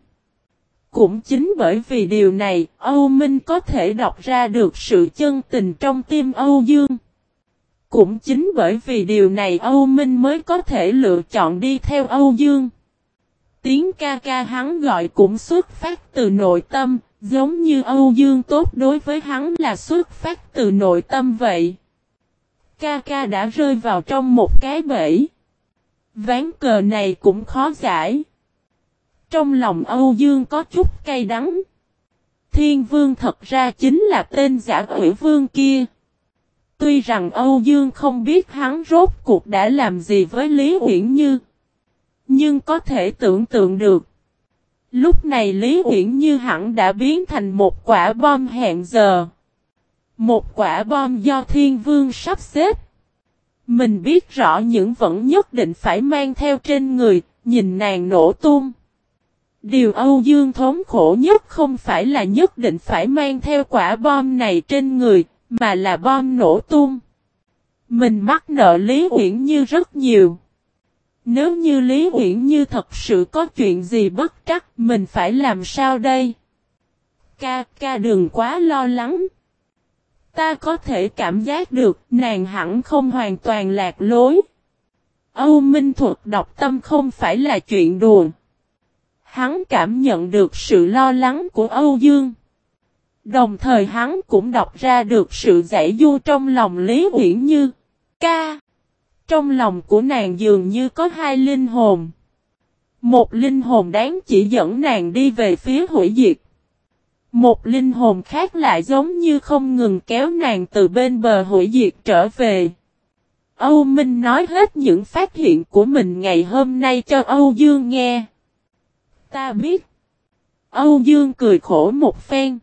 Cũng chính bởi vì điều này, Âu Minh có thể đọc ra được sự chân tình trong tim Âu Dương. Cũng chính bởi vì điều này Âu Minh mới có thể lựa chọn đi theo Âu Dương. Tiếng ca ca hắn gọi cũng xuất phát từ nội tâm, giống như Âu Dương tốt đối với hắn là xuất phát từ nội tâm vậy. Ca ca đã rơi vào trong một cái bẫy. Ván cờ này cũng khó giải. Trong lòng Âu Dương có chút cay đắng. Thiên vương thật ra chính là tên giả quỷ vương kia. Tuy rằng Âu Dương không biết hắn rốt cuộc đã làm gì với Lý Uyển Như. Nhưng có thể tưởng tượng được. Lúc này Lý Uyển Như hẳn đã biến thành một quả bom hẹn giờ. Một quả bom do thiên vương sắp xếp. Mình biết rõ những vẫn nhất định phải mang theo trên người, nhìn nàng nổ tung. Điều Âu Dương thống khổ nhất không phải là nhất định phải mang theo quả bom này trên người, mà là bom nổ tung. Mình mắc nợ Lý Uyển Như rất nhiều. Nếu như Lý Uyển Như thật sự có chuyện gì bất trắc, mình phải làm sao đây? Ca, ca đừng quá lo lắng. Ta có thể cảm giác được nàng hẳn không hoàn toàn lạc lối. Âu Minh thuật đọc tâm không phải là chuyện đùa. Hắn cảm nhận được sự lo lắng của Âu Dương. Đồng thời hắn cũng đọc ra được sự giải du trong lòng Lý Uyển Như. Ca. Trong lòng của nàng dường như có hai linh hồn. Một linh hồn đáng chỉ dẫn nàng đi về phía hủy diệt. Một linh hồn khác lại giống như không ngừng kéo nàng từ bên bờ hủy diệt trở về. Âu Minh nói hết những phát hiện của mình ngày hôm nay cho Âu Dương nghe. Ta biết. Âu Dương cười khổ một phen.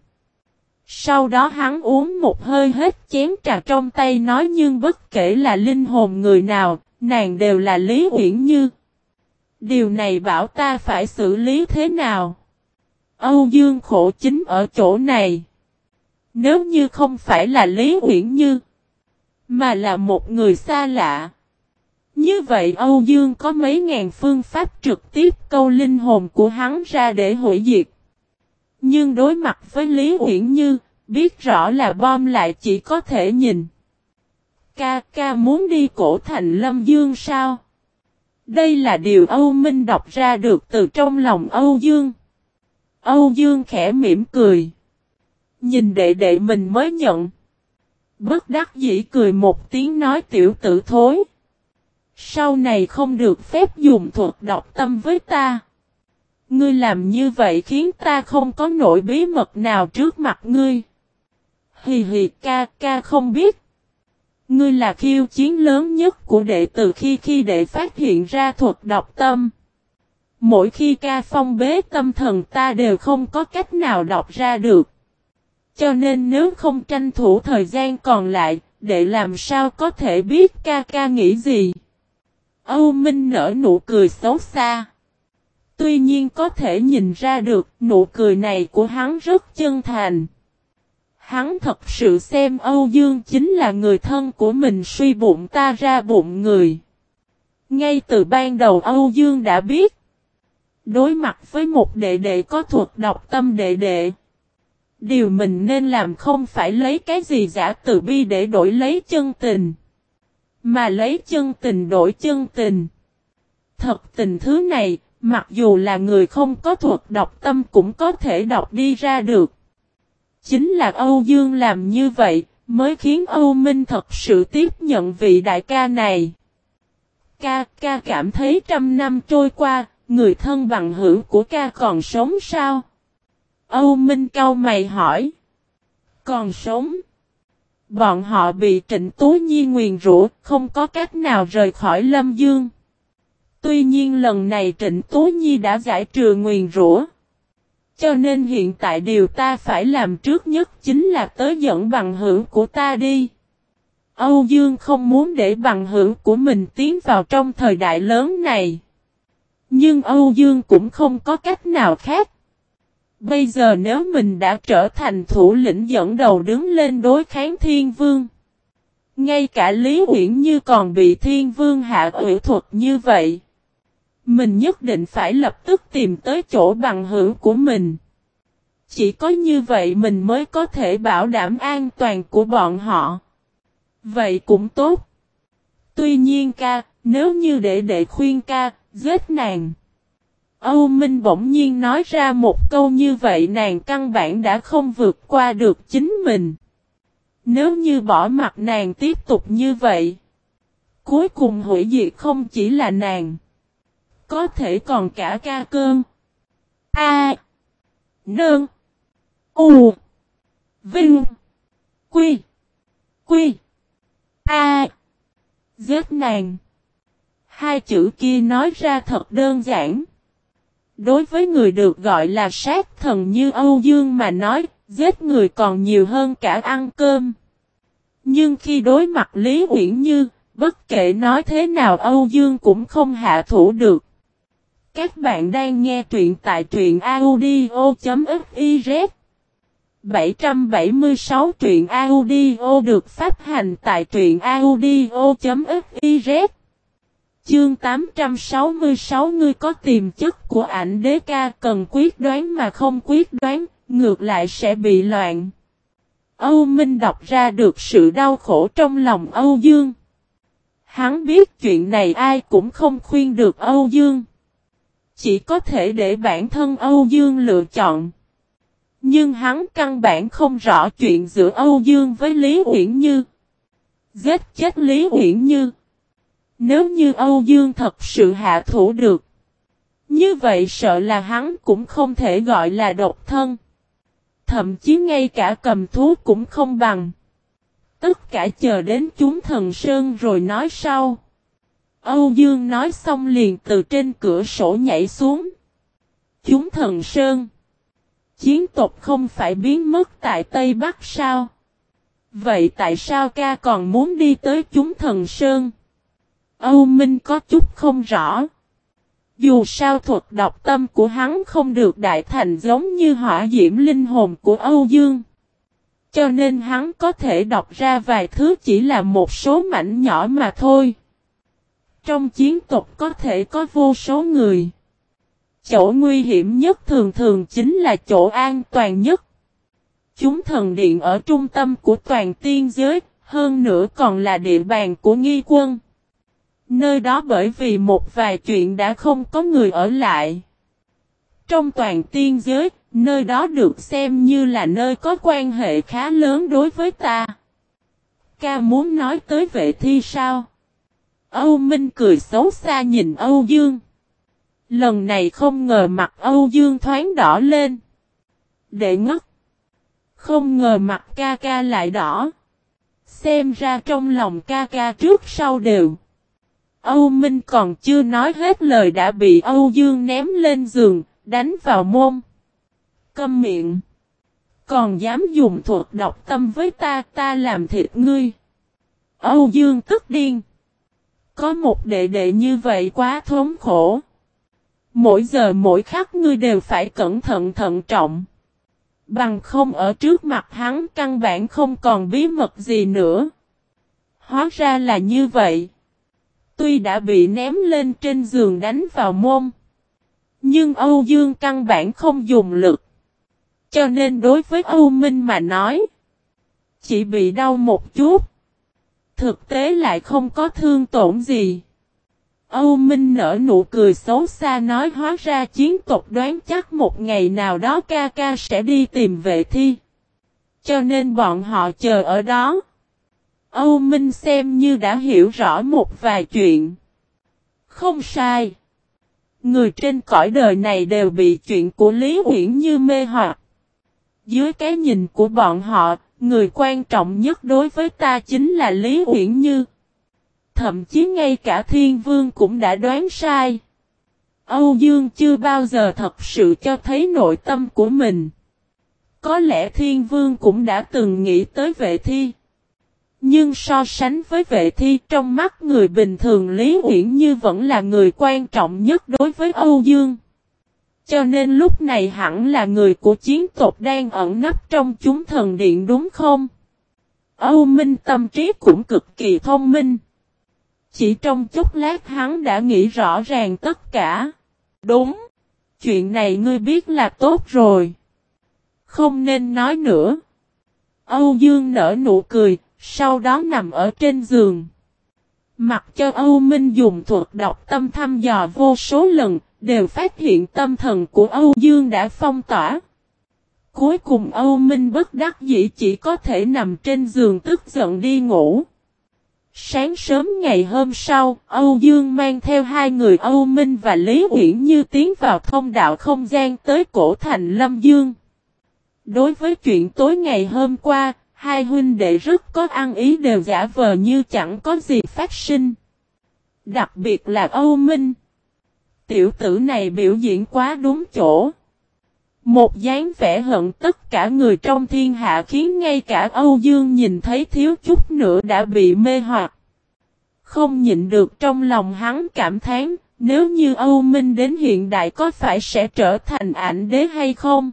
Sau đó hắn uống một hơi hết chén trà trong tay nói nhưng bất kể là linh hồn người nào, nàng đều là Lý Uyển Như. Điều này bảo ta phải xử lý thế nào? Âu Dương khổ chính ở chỗ này. Nếu như không phải là Lý Uyển Như, mà là một người xa lạ. Như vậy Âu Dương có mấy ngàn phương pháp trực tiếp câu linh hồn của hắn ra để hủy diệt. Nhưng đối mặt với Lý Uyển Như, biết rõ là bom lại chỉ có thể nhìn. Ca ca muốn đi cổ thành Lâm Dương sao? Đây là điều Âu Minh đọc ra được từ trong lòng Âu Dương. Âu Dương khẽ mỉm cười. Nhìn đệ đệ mình mới nhận. Bất đắc dĩ cười một tiếng nói tiểu tử thối. Sau này không được phép dùng thuật đọc tâm với ta. Ngươi làm như vậy khiến ta không có nỗi bí mật nào trước mặt ngươi. Hì hì ca ca không biết. Ngươi là khiêu chiến lớn nhất của đệ từ khi khi đệ phát hiện ra thuật đọc tâm. Mỗi khi ca phong bế tâm thần ta đều không có cách nào đọc ra được. Cho nên nếu không tranh thủ thời gian còn lại, đệ làm sao có thể biết ca ca nghĩ gì. Âu Minh nở nụ cười xấu xa. Tuy nhiên có thể nhìn ra được, nụ cười này của hắn rất chân thành. Hắn thật sự xem Âu Dương chính là người thân của mình suy bụng ta ra bụng người. Ngay từ ban đầu Âu Dương đã biết. Đối mặt với một đệ đệ có thuộc độc tâm đệ đệ. Điều mình nên làm không phải lấy cái gì giả từ bi để đổi lấy chân tình. Mà lấy chân tình đổi chân tình. Thật tình thứ này, mặc dù là người không có thuật đọc tâm cũng có thể đọc đi ra được. Chính là Âu Dương làm như vậy, mới khiến Âu Minh thật sự tiếp nhận vị đại ca này. Ca ca cảm thấy trăm năm trôi qua, người thân bằng hữu của ca còn sống sao? Âu Minh cau mày hỏi. Còn sống. Bọn họ bị trịnh Tú Nhi nguyền rủa, không có cách nào rời khỏi Lâm Dương. Tuy nhiên lần này trịnh Tú Nhi đã giải trừ nguyền rủa cho nên hiện tại điều ta phải làm trước nhất chính là tới dẫn bằng hữu của ta đi. Âu Dương không muốn để bằng hữu của mình tiến vào trong thời đại lớn này. Nhưng Âu Dương cũng không có cách nào khác. Bây giờ nếu mình đã trở thành thủ lĩnh dẫn đầu đứng lên đối kháng Thiên Vương. Ngay cả Lý Uyển Như còn bị Thiên Vương hạ ủy thuật như vậy. Mình nhất định phải lập tức tìm tới chỗ bằng hữu của mình. Chỉ có như vậy mình mới có thể bảo đảm an toàn của bọn họ. Vậy cũng tốt. Tuy nhiên ca, nếu như để đệ khuyên ca, giết nàng. Âu Minh bỗng nhiên nói ra một câu như vậy nàng căn bản đã không vượt qua được chính mình. Nếu như bỏ mặt nàng tiếp tục như vậy. Cuối cùng hủy diệt không chỉ là nàng. Có thể còn cả ca cơn. A. Nương. U. Vinh. Quy. Quy. A. Giết nàng. Hai chữ kia nói ra thật đơn giản. Đối với người được gọi là sát thần như Âu Dương mà nói, giết người còn nhiều hơn cả ăn cơm. Nhưng khi đối mặt Lý Uyển Như, bất kể nói thế nào Âu Dương cũng không hạ thủ được. Các bạn đang nghe truyện tại truyện audio.fiz 776 truyện audio được phát hành tại truyện audio.fiz Chương 866 ngươi có tiềm chất của ảnh đế ca cần quyết đoán mà không quyết đoán, ngược lại sẽ bị loạn. Âu Minh đọc ra được sự đau khổ trong lòng Âu Dương. Hắn biết chuyện này ai cũng không khuyên được Âu Dương. Chỉ có thể để bản thân Âu Dương lựa chọn. Nhưng hắn căn bản không rõ chuyện giữa Âu Dương với Lý Uyển Như. Giết chết Lý Uyển Như. Nếu như Âu Dương thật sự hạ thủ được. Như vậy sợ là hắn cũng không thể gọi là độc thân. Thậm chí ngay cả cầm thú cũng không bằng. Tất cả chờ đến chúng thần sơn rồi nói sau. Âu Dương nói xong liền từ trên cửa sổ nhảy xuống. Chúng thần sơn. Chiến tộc không phải biến mất tại Tây Bắc sao? Vậy tại sao ca còn muốn đi tới chúng thần sơn? Âu Minh có chút không rõ. Dù sao thuật đọc tâm của hắn không được đại thành giống như hỏa diễm linh hồn của Âu Dương. Cho nên hắn có thể đọc ra vài thứ chỉ là một số mảnh nhỏ mà thôi. Trong chiến tục có thể có vô số người. Chỗ nguy hiểm nhất thường thường chính là chỗ an toàn nhất. Chúng thần điện ở trung tâm của toàn tiên giới, hơn nữa còn là địa bàn của nghi quân. Nơi đó bởi vì một vài chuyện đã không có người ở lại. Trong toàn tiên giới, nơi đó được xem như là nơi có quan hệ khá lớn đối với ta. Ca muốn nói tới vệ thi sao? Âu Minh cười xấu xa nhìn Âu Dương. Lần này không ngờ mặt Âu Dương thoáng đỏ lên. Đệ ngất. Không ngờ mặt ca ca lại đỏ. Xem ra trong lòng ca ca trước sau đều. Âu Minh còn chưa nói hết lời đã bị Âu Dương ném lên giường, đánh vào môn. Câm miệng. Còn dám dùng thuật độc tâm với ta, ta làm thịt ngươi. Âu Dương tức điên. Có một đệ đệ như vậy quá thống khổ. Mỗi giờ mỗi khắc ngươi đều phải cẩn thận thận trọng. Bằng không ở trước mặt hắn căn bản không còn bí mật gì nữa. Hóa ra là như vậy. Tuy đã bị ném lên trên giường đánh vào môn. Nhưng Âu Dương căn bản không dùng lực. Cho nên đối với Âu Minh mà nói. Chỉ bị đau một chút. Thực tế lại không có thương tổn gì. Âu Minh nở nụ cười xấu xa nói hóa ra chiến tộc đoán chắc một ngày nào đó ca ca sẽ đi tìm vệ thi. Cho nên bọn họ chờ ở đó. Âu Minh xem như đã hiểu rõ một vài chuyện. Không sai. Người trên cõi đời này đều bị chuyện của Lý Uyển Như mê hoặc. Dưới cái nhìn của bọn họ, người quan trọng nhất đối với ta chính là Lý Uyển Như. Thậm chí ngay cả Thiên Vương cũng đã đoán sai. Âu Dương chưa bao giờ thật sự cho thấy nội tâm của mình. Có lẽ Thiên Vương cũng đã từng nghĩ tới vệ thi. Nhưng so sánh với vệ thi trong mắt người bình thường Lý Uyển Như vẫn là người quan trọng nhất đối với Âu Dương. Cho nên lúc này hẳn là người của chiến tộc đang ẩn nấp trong chúng thần điện đúng không? Âu Minh tâm trí cũng cực kỳ thông minh. Chỉ trong chốc lát hắn đã nghĩ rõ ràng tất cả. Đúng. Chuyện này ngươi biết là tốt rồi. Không nên nói nữa. Âu Dương nở nụ cười, sau đó nằm ở trên giường. Mặc cho Âu Minh dùng thuật đọc tâm thăm dò vô số lần, đều phát hiện tâm thần của Âu Dương đã phong tỏa. Cuối cùng Âu Minh bất đắc dĩ chỉ có thể nằm trên giường tức giận đi ngủ. Sáng sớm ngày hôm sau, Âu Dương mang theo hai người Âu Minh và Lý Uyển Như tiến vào thông đạo không gian tới cổ thành Lâm Dương. Đối với chuyện tối ngày hôm qua, hai huynh đệ rất có ăn ý đều giả vờ như chẳng có gì phát sinh. Đặc biệt là Âu Minh. Tiểu tử này biểu diễn quá đúng chỗ. Một dáng vẻ hận tất cả người trong thiên hạ khiến ngay cả Âu Dương nhìn thấy thiếu chút nữa đã bị mê hoặc. Không nhịn được trong lòng hắn cảm thán, nếu như Âu Minh đến hiện đại có phải sẽ trở thành ảnh đế hay không?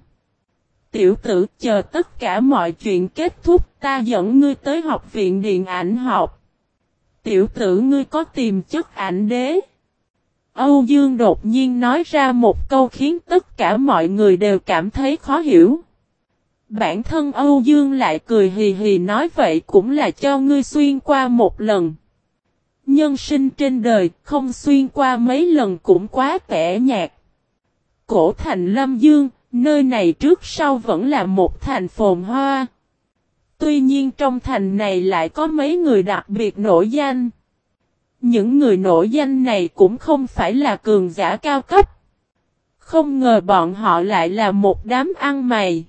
Tiểu tử chờ tất cả mọi chuyện kết thúc ta dẫn ngươi tới học viện điện ảnh học. Tiểu tử ngươi có tiềm chất ảnh đế. Âu Dương đột nhiên nói ra một câu khiến tất cả mọi người đều cảm thấy khó hiểu. Bản thân Âu Dương lại cười hì hì nói vậy cũng là cho ngươi xuyên qua một lần. Nhân sinh trên đời không xuyên qua mấy lần cũng quá tẻ nhạt. Cổ thành Lâm Dương, nơi này trước sau vẫn là một thành phồn hoa. Tuy nhiên trong thành này lại có mấy người đặc biệt nổi danh. Những người nổi danh này cũng không phải là cường giả cao cấp. Không ngờ bọn họ lại là một đám ăn mày.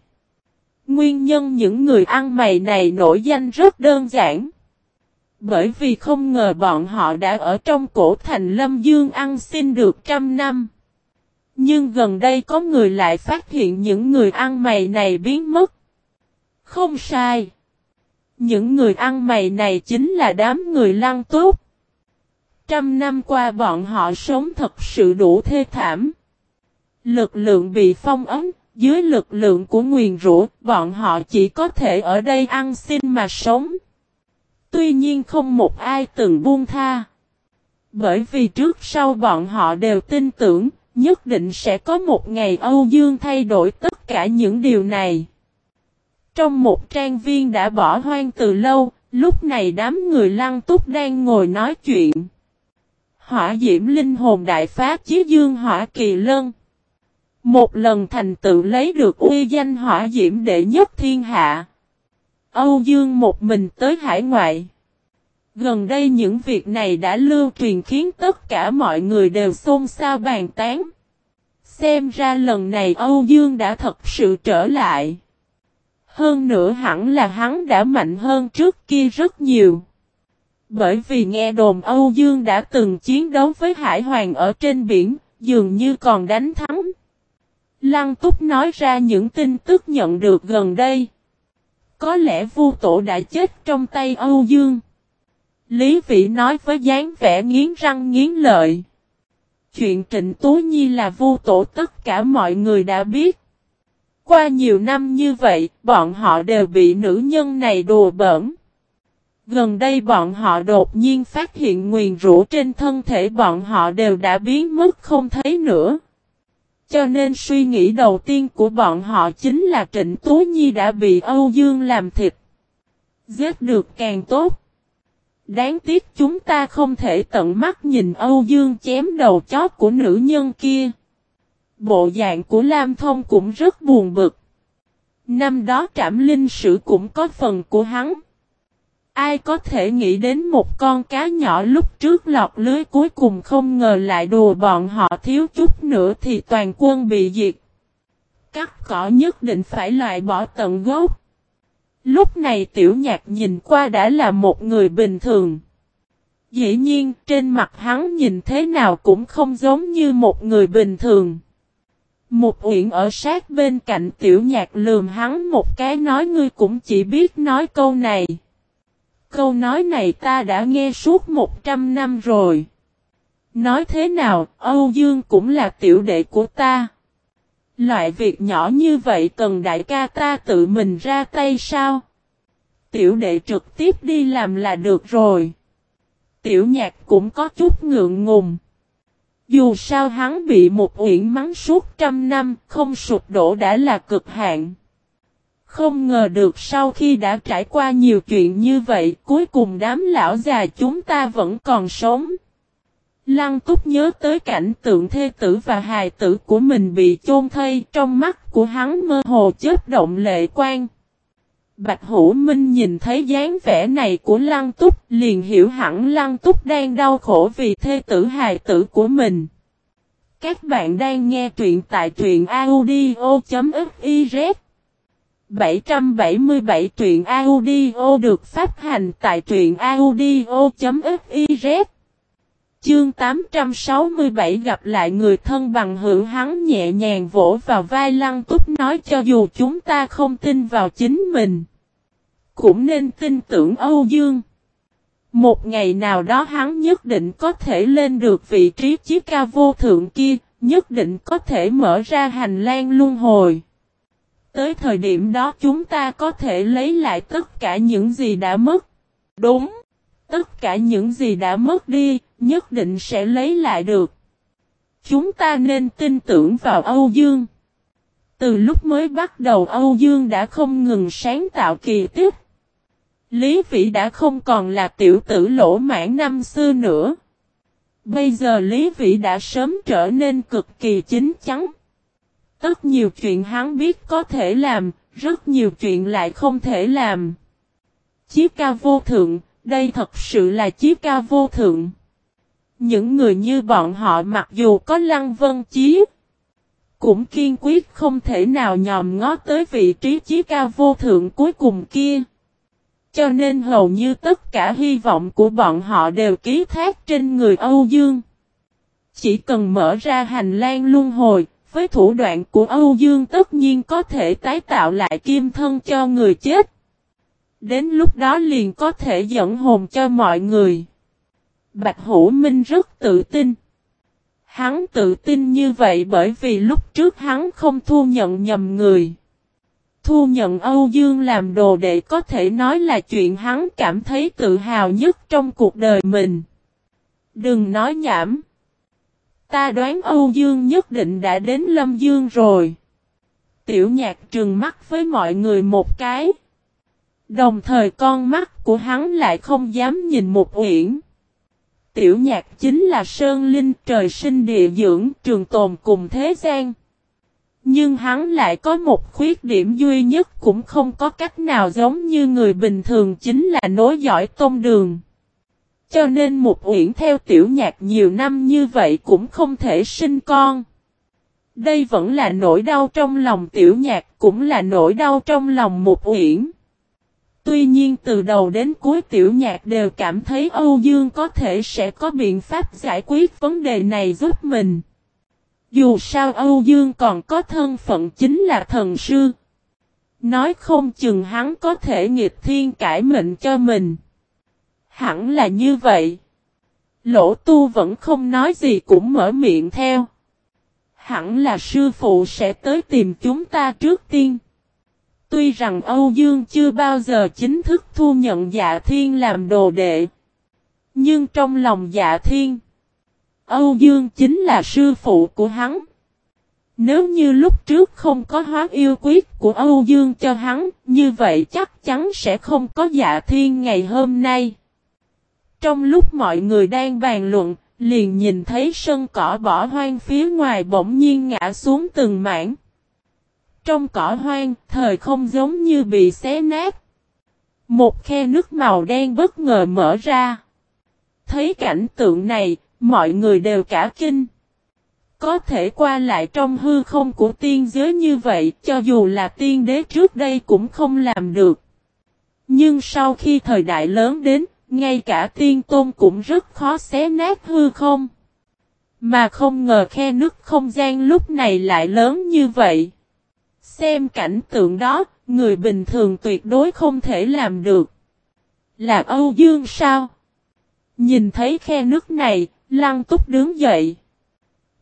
Nguyên nhân những người ăn mày này nổi danh rất đơn giản. Bởi vì không ngờ bọn họ đã ở trong cổ thành Lâm Dương ăn xin được trăm năm. Nhưng gần đây có người lại phát hiện những người ăn mày này biến mất. Không sai. Những người ăn mày này chính là đám người lăng tốt. Trăm năm qua bọn họ sống thật sự đủ thê thảm. Lực lượng bị phong ấn, dưới lực lượng của nguyền rũ, bọn họ chỉ có thể ở đây ăn xin mà sống. Tuy nhiên không một ai từng buông tha. Bởi vì trước sau bọn họ đều tin tưởng, nhất định sẽ có một ngày Âu Dương thay đổi tất cả những điều này. Trong một trang viên đã bỏ hoang từ lâu, Lúc này đám người lăng túc đang ngồi nói chuyện. Hỏa diễm linh hồn đại phá chí dương hỏa kỳ lân. Một lần thành tựu lấy được uy danh hỏa diễm đệ nhất thiên hạ. Âu Dương một mình tới hải ngoại. Gần đây những việc này đã lưu truyền khiến tất cả mọi người đều xôn xao bàn tán. Xem ra lần này Âu Dương đã thật sự trở lại. Hơn nữa hẳn là hắn đã mạnh hơn trước kia rất nhiều. Bởi vì nghe đồn Âu Dương đã từng chiến đấu với Hải Hoàng ở trên biển, dường như còn đánh thắng. Lăng Túc nói ra những tin tức nhận được gần đây. Có lẽ Vu Tổ đã chết trong tay Âu Dương. Lý Vĩ nói với dáng vẻ nghiến răng nghiến lợi. Chuyện Trịnh Tú Nhi là Vu Tổ tất cả mọi người đã biết. Qua nhiều năm như vậy, bọn họ đều bị nữ nhân này đùa bỡn. Gần đây bọn họ đột nhiên phát hiện nguyền rũ trên thân thể bọn họ đều đã biến mất không thấy nữa. Cho nên suy nghĩ đầu tiên của bọn họ chính là Trịnh Tú Nhi đã bị Âu Dương làm thịt. Giết được càng tốt. Đáng tiếc chúng ta không thể tận mắt nhìn Âu Dương chém đầu chó của nữ nhân kia. Bộ dạng của Lam Thông cũng rất buồn bực. Năm đó trảm linh sử cũng có phần của hắn. Ai có thể nghĩ đến một con cá nhỏ lúc trước lọt lưới cuối cùng không ngờ lại đùa bọn họ thiếu chút nữa thì toàn quân bị diệt. Cắt cỏ nhất định phải loại bỏ tận gốc. Lúc này tiểu nhạc nhìn qua đã là một người bình thường. Dĩ nhiên trên mặt hắn nhìn thế nào cũng không giống như một người bình thường. Một uyển ở sát bên cạnh tiểu nhạc lườm hắn một cái nói ngươi cũng chỉ biết nói câu này. Câu nói này ta đã nghe suốt 100 năm rồi. Nói thế nào, Âu Dương cũng là tiểu đệ của ta. Loại việc nhỏ như vậy cần đại ca ta tự mình ra tay sao? Tiểu đệ trực tiếp đi làm là được rồi. Tiểu nhạc cũng có chút ngượng ngùng. Dù sao hắn bị một uyển mắng suốt trăm năm, không sụp đổ đã là cực hạn. Không ngờ được sau khi đã trải qua nhiều chuyện như vậy, cuối cùng đám lão già chúng ta vẫn còn sống. Lăng túc nhớ tới cảnh tượng thê tử và hài tử của mình bị chôn thây trong mắt của hắn mơ hồ chết động lệ quan. Bạch Hữu Minh nhìn thấy dáng vẻ này của Lăng Túc, liền hiểu hẳn Lăng Túc đang đau khổ vì thê tử hài tử của mình. Các bạn đang nghe truyện tại truyện audio.fiz 777 truyện audio được phát hành tại truyện audio.fiz Chương 867 gặp lại người thân bằng hữu hắn nhẹ nhàng vỗ vào vai Lăng Túc nói cho dù chúng ta không tin vào chính mình cũng nên tin tưởng Âu Dương. Một ngày nào đó hắn nhất định có thể lên được vị trí chiếc ca vô thượng kia, nhất định có thể mở ra hành lang luân hồi. Tới thời điểm đó chúng ta có thể lấy lại tất cả những gì đã mất. Đúng, tất cả những gì đã mất đi, nhất định sẽ lấy lại được. Chúng ta nên tin tưởng vào Âu Dương. Từ lúc mới bắt đầu Âu Dương đã không ngừng sáng tạo kỳ tích. Lý Vĩ đã không còn là tiểu tử lỗ mãn năm xưa nữa. Bây giờ Lý Vĩ đã sớm trở nên cực kỳ chính chắn. Tất nhiều chuyện hắn biết có thể làm, rất nhiều chuyện lại không thể làm. Chí ca vô thượng, đây thật sự là chí ca vô thượng. Những người như bọn họ mặc dù có lăng vân chí, cũng kiên quyết không thể nào nhòm ngó tới vị trí chí ca vô thượng cuối cùng kia. Cho nên hầu như tất cả hy vọng của bọn họ đều ký thác trên người Âu Dương. Chỉ cần mở ra hành lang luân hồi, với thủ đoạn của Âu Dương tất nhiên có thể tái tạo lại kim thân cho người chết. Đến lúc đó liền có thể dẫn hồn cho mọi người. Bạch Hữu Minh rất tự tin. Hắn tự tin như vậy bởi vì lúc trước hắn không thu nhận nhầm người. Thu nhận Âu Dương làm đồ đệ có thể nói là chuyện hắn cảm thấy tự hào nhất trong cuộc đời mình. Đừng nói nhảm. Ta đoán Âu Dương nhất định đã đến Lâm Dương rồi. Tiểu nhạc trừng mắt với mọi người một cái. Đồng thời con mắt của hắn lại không dám nhìn một uyển. Tiểu nhạc chính là Sơn Linh, trời sinh địa dưỡng, trường tồn cùng thế gian. Nhưng hắn lại có một khuyết điểm duy nhất cũng không có cách nào giống như người bình thường chính là nối dõi tôn đường. Cho nên một uyển theo tiểu nhạc nhiều năm như vậy cũng không thể sinh con. Đây vẫn là nỗi đau trong lòng tiểu nhạc, cũng là nỗi đau trong lòng một uyển. Tuy nhiên từ đầu đến cuối tiểu nhạc đều cảm thấy Âu Dương có thể sẽ có biện pháp giải quyết vấn đề này giúp mình. Dù sao Âu Dương còn có thân phận chính là thần sư. Nói không chừng hắn có thể nghịch thiên cải mệnh cho mình. Hẳn là như vậy. Lỗ tu vẫn không nói gì cũng mở miệng theo. Hẳn là sư phụ sẽ tới tìm chúng ta trước tiên. Tuy rằng Âu Dương chưa bao giờ chính thức thu nhận dạ thiên làm đồ đệ. Nhưng trong lòng dạ thiên, Âu Dương chính là sư phụ của hắn. Nếu như lúc trước không có hóa yêu quyết của Âu Dương cho hắn, như vậy chắc chắn sẽ không có dạ thiên ngày hôm nay. Trong lúc mọi người đang bàn luận, liền nhìn thấy sân cỏ bỏ hoang phía ngoài bỗng nhiên ngã xuống từng mảng. Trong cỏ hoang, thời không giống như bị xé nát. Một khe nước màu đen bất ngờ mở ra. Thấy cảnh tượng này, mọi người đều cả kinh. Có thể qua lại trong hư không của tiên giới như vậy, cho dù là tiên đế trước đây cũng không làm được. Nhưng sau khi thời đại lớn đến, ngay cả tiên tôn cũng rất khó xé nát hư không. Mà không ngờ khe nước không gian lúc này lại lớn như vậy. Xem cảnh tượng đó, người bình thường tuyệt đối không thể làm được. Là Âu Dương sao? Nhìn thấy khe nước này, Lăng Túc đứng dậy.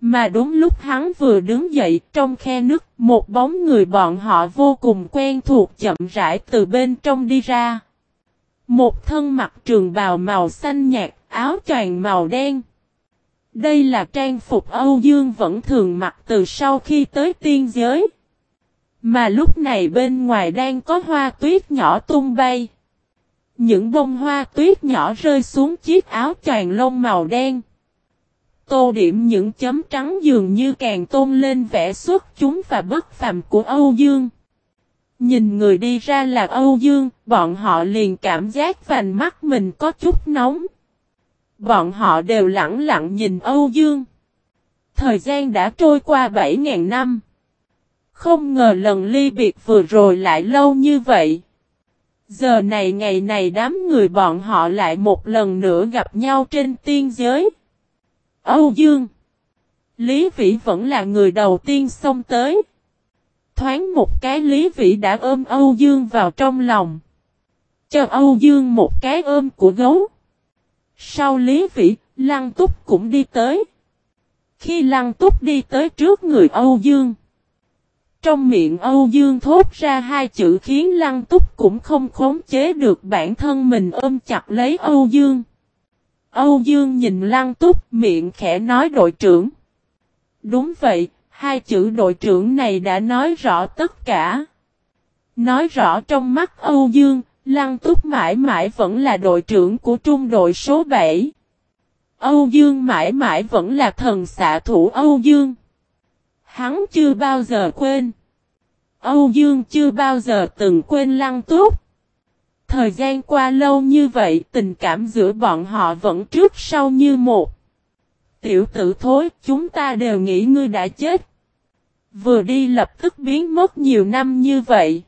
Mà đúng lúc hắn vừa đứng dậy trong khe nước, một bóng người bọn họ vô cùng quen thuộc chậm rãi từ bên trong đi ra. Một thân mặt trường bào màu xanh nhạt, áo choàng màu đen. Đây là trang phục Âu Dương vẫn thường mặc từ sau khi tới tiên giới. Mà lúc này bên ngoài đang có hoa tuyết nhỏ tung bay. Những bông hoa tuyết nhỏ rơi xuống chiếc áo choàng lông màu đen. Tô điểm những chấm trắng dường như càng tôn lên vẻ xuất chúng và bất phàm của Âu Dương. Nhìn người đi ra là Âu Dương, bọn họ liền cảm giác vành mắt mình có chút nóng. Bọn họ đều lặng lặng nhìn Âu Dương. Thời gian đã trôi qua 7.000 năm. Không ngờ lần ly biệt vừa rồi lại lâu như vậy. Giờ này ngày này đám người bọn họ lại một lần nữa gặp nhau trên tiên giới. Âu Dương Lý Vĩ vẫn là người đầu tiên xông tới. Thoáng một cái Lý Vĩ đã ôm Âu Dương vào trong lòng. Cho Âu Dương một cái ôm của gấu. Sau Lý Vĩ, Lăng Túc cũng đi tới. Khi Lăng Túc đi tới trước người Âu Dương. Trong miệng Âu Dương thốt ra hai chữ khiến Lăng Túc cũng không khống chế được bản thân mình ôm chặt lấy Âu Dương. Âu Dương nhìn Lăng Túc miệng khẽ nói đội trưởng. Đúng vậy, hai chữ đội trưởng này đã nói rõ tất cả. Nói rõ trong mắt Âu Dương, Lăng Túc mãi mãi vẫn là đội trưởng của trung đội số 7. Âu Dương mãi mãi vẫn là thần xạ thủ Âu Dương. Hắn chưa bao giờ quên. Âu Dương chưa bao giờ từng quên Lăng Túc. Thời gian qua lâu như vậy, tình cảm giữa bọn họ vẫn trước sau như một. Tiểu tử thối, chúng ta đều nghĩ ngươi đã chết. Vừa đi lập tức biến mất nhiều năm như vậy.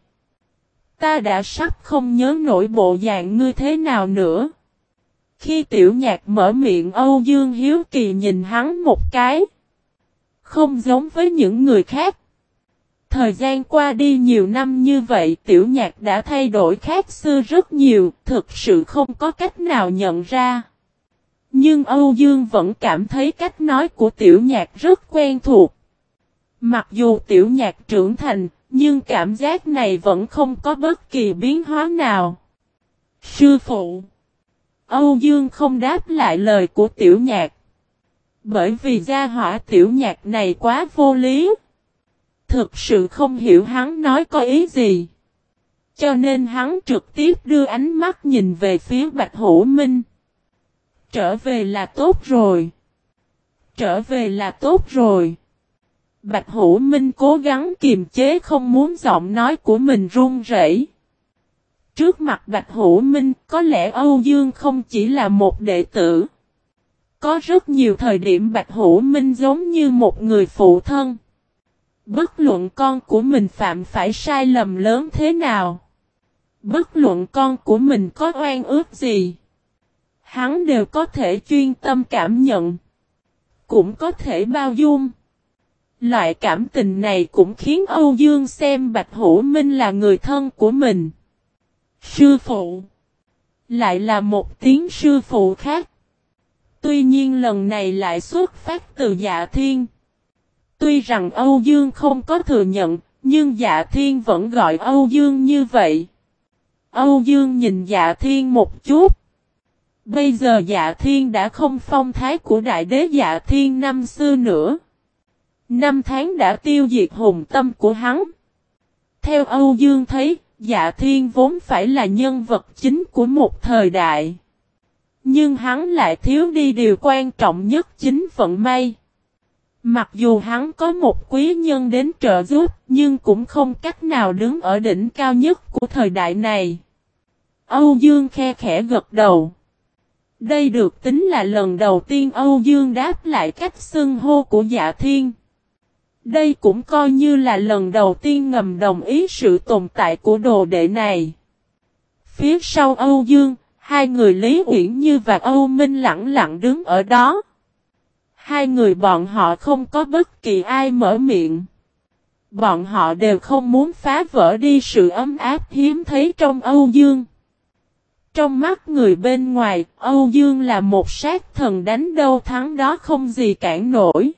Ta đã sắp không nhớ nổi bộ dạng ngươi thế nào nữa. Khi tiểu nhạc mở miệng, Âu Dương Hiếu Kỳ nhìn hắn một cái. Không giống với những người khác. Thời gian qua đi nhiều năm như vậy tiểu nhạc đã thay đổi khác xưa rất nhiều, thực sự không có cách nào nhận ra. Nhưng Âu Dương vẫn cảm thấy cách nói của tiểu nhạc rất quen thuộc. Mặc dù tiểu nhạc trưởng thành, nhưng cảm giác này vẫn không có bất kỳ biến hóa nào. Sư phụ Âu Dương không đáp lại lời của tiểu nhạc. Bởi vì gia hỏa tiểu nhạc này quá vô lý. Thực sự không hiểu hắn nói có ý gì. Cho nên hắn trực tiếp đưa ánh mắt nhìn về phía Bạch Hữu Minh. Trở về là tốt rồi. Trở về là tốt rồi. Bạch Hữu Minh cố gắng kiềm chế không muốn giọng nói của mình run rẩy. Trước mặt Bạch Hữu Minh, có lẽ Âu Dương không chỉ là một đệ tử. Có rất nhiều thời điểm Bạch Hữu Minh giống như một người phụ thân. Bất luận con của mình phạm phải sai lầm lớn thế nào. Bất luận con của mình có oan ước gì. Hắn đều có thể chuyên tâm cảm nhận. Cũng có thể bao dung. Loại cảm tình này cũng khiến Âu Dương xem Bạch Hữu Minh là người thân của mình. Sư phụ. Lại là một tiếng sư phụ khác. Tuy nhiên lần này lại xuất phát từ dạ thiên. Tuy rằng Âu Dương không có thừa nhận, nhưng dạ thiên vẫn gọi Âu Dương như vậy. Âu Dương nhìn dạ thiên một chút. Bây giờ dạ thiên đã không phong thái của đại đế dạ thiên năm xưa nữa. Năm tháng đã tiêu diệt hùng tâm của hắn. Theo Âu Dương thấy, dạ thiên vốn phải là nhân vật chính của một thời đại. Nhưng hắn lại thiếu đi điều quan trọng nhất chính vận may. Mặc dù hắn có một quý nhân đến trợ giúp, nhưng cũng không cách nào đứng ở đỉnh cao nhất của thời đại này. Âu Dương khe khẽ gật đầu. Đây được tính là lần đầu tiên Âu Dương đáp lại cách xưng hô của dạ thiên. Đây cũng coi như là lần đầu tiên ngầm đồng ý sự tồn tại của đồ đệ này. Phía sau Âu Dương, hai người Lý Uyển Như và Âu Minh lặng lặng đứng ở đó. Hai người bọn họ không có bất kỳ ai mở miệng. Bọn họ đều không muốn phá vỡ đi sự ấm áp hiếm thấy trong Âu Dương. Trong mắt người bên ngoài, Âu Dương là một sát thần đánh đâu thắng đó không gì cản nổi.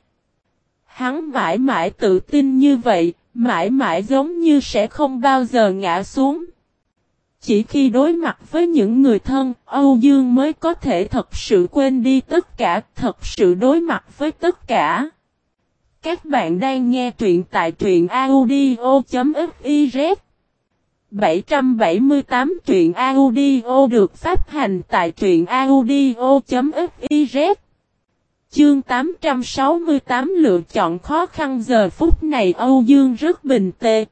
Hắn mãi mãi tự tin như vậy, mãi mãi giống như sẽ không bao giờ ngã xuống. Chỉ khi đối mặt với những người thân, Âu Dương mới có thể thật sự quên đi tất cả, thật sự đối mặt với tất cả. Các bạn đang nghe truyện tại truyện audio.fiz 778 truyện audio được phát hành tại truyện audio.fiz Chương 868 lựa chọn khó khăn giờ phút này Âu Dương rất bình tê.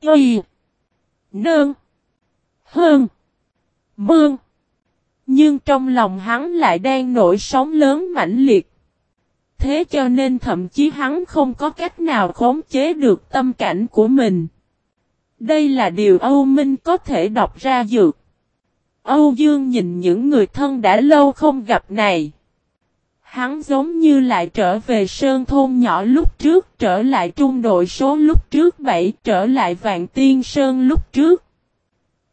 Y Nương hơn Mương Nhưng trong lòng hắn lại đang nổi sóng lớn mãnh liệt. Thế cho nên thậm chí hắn không có cách nào khống chế được tâm cảnh của mình. Đây là điều Âu Minh có thể đọc ra dược. Âu Dương nhìn những người thân đã lâu không gặp này. Hắn giống như lại trở về sơn thôn nhỏ lúc trước, trở lại trung đội số lúc trước bảy, trở lại vạn tiên sơn lúc trước.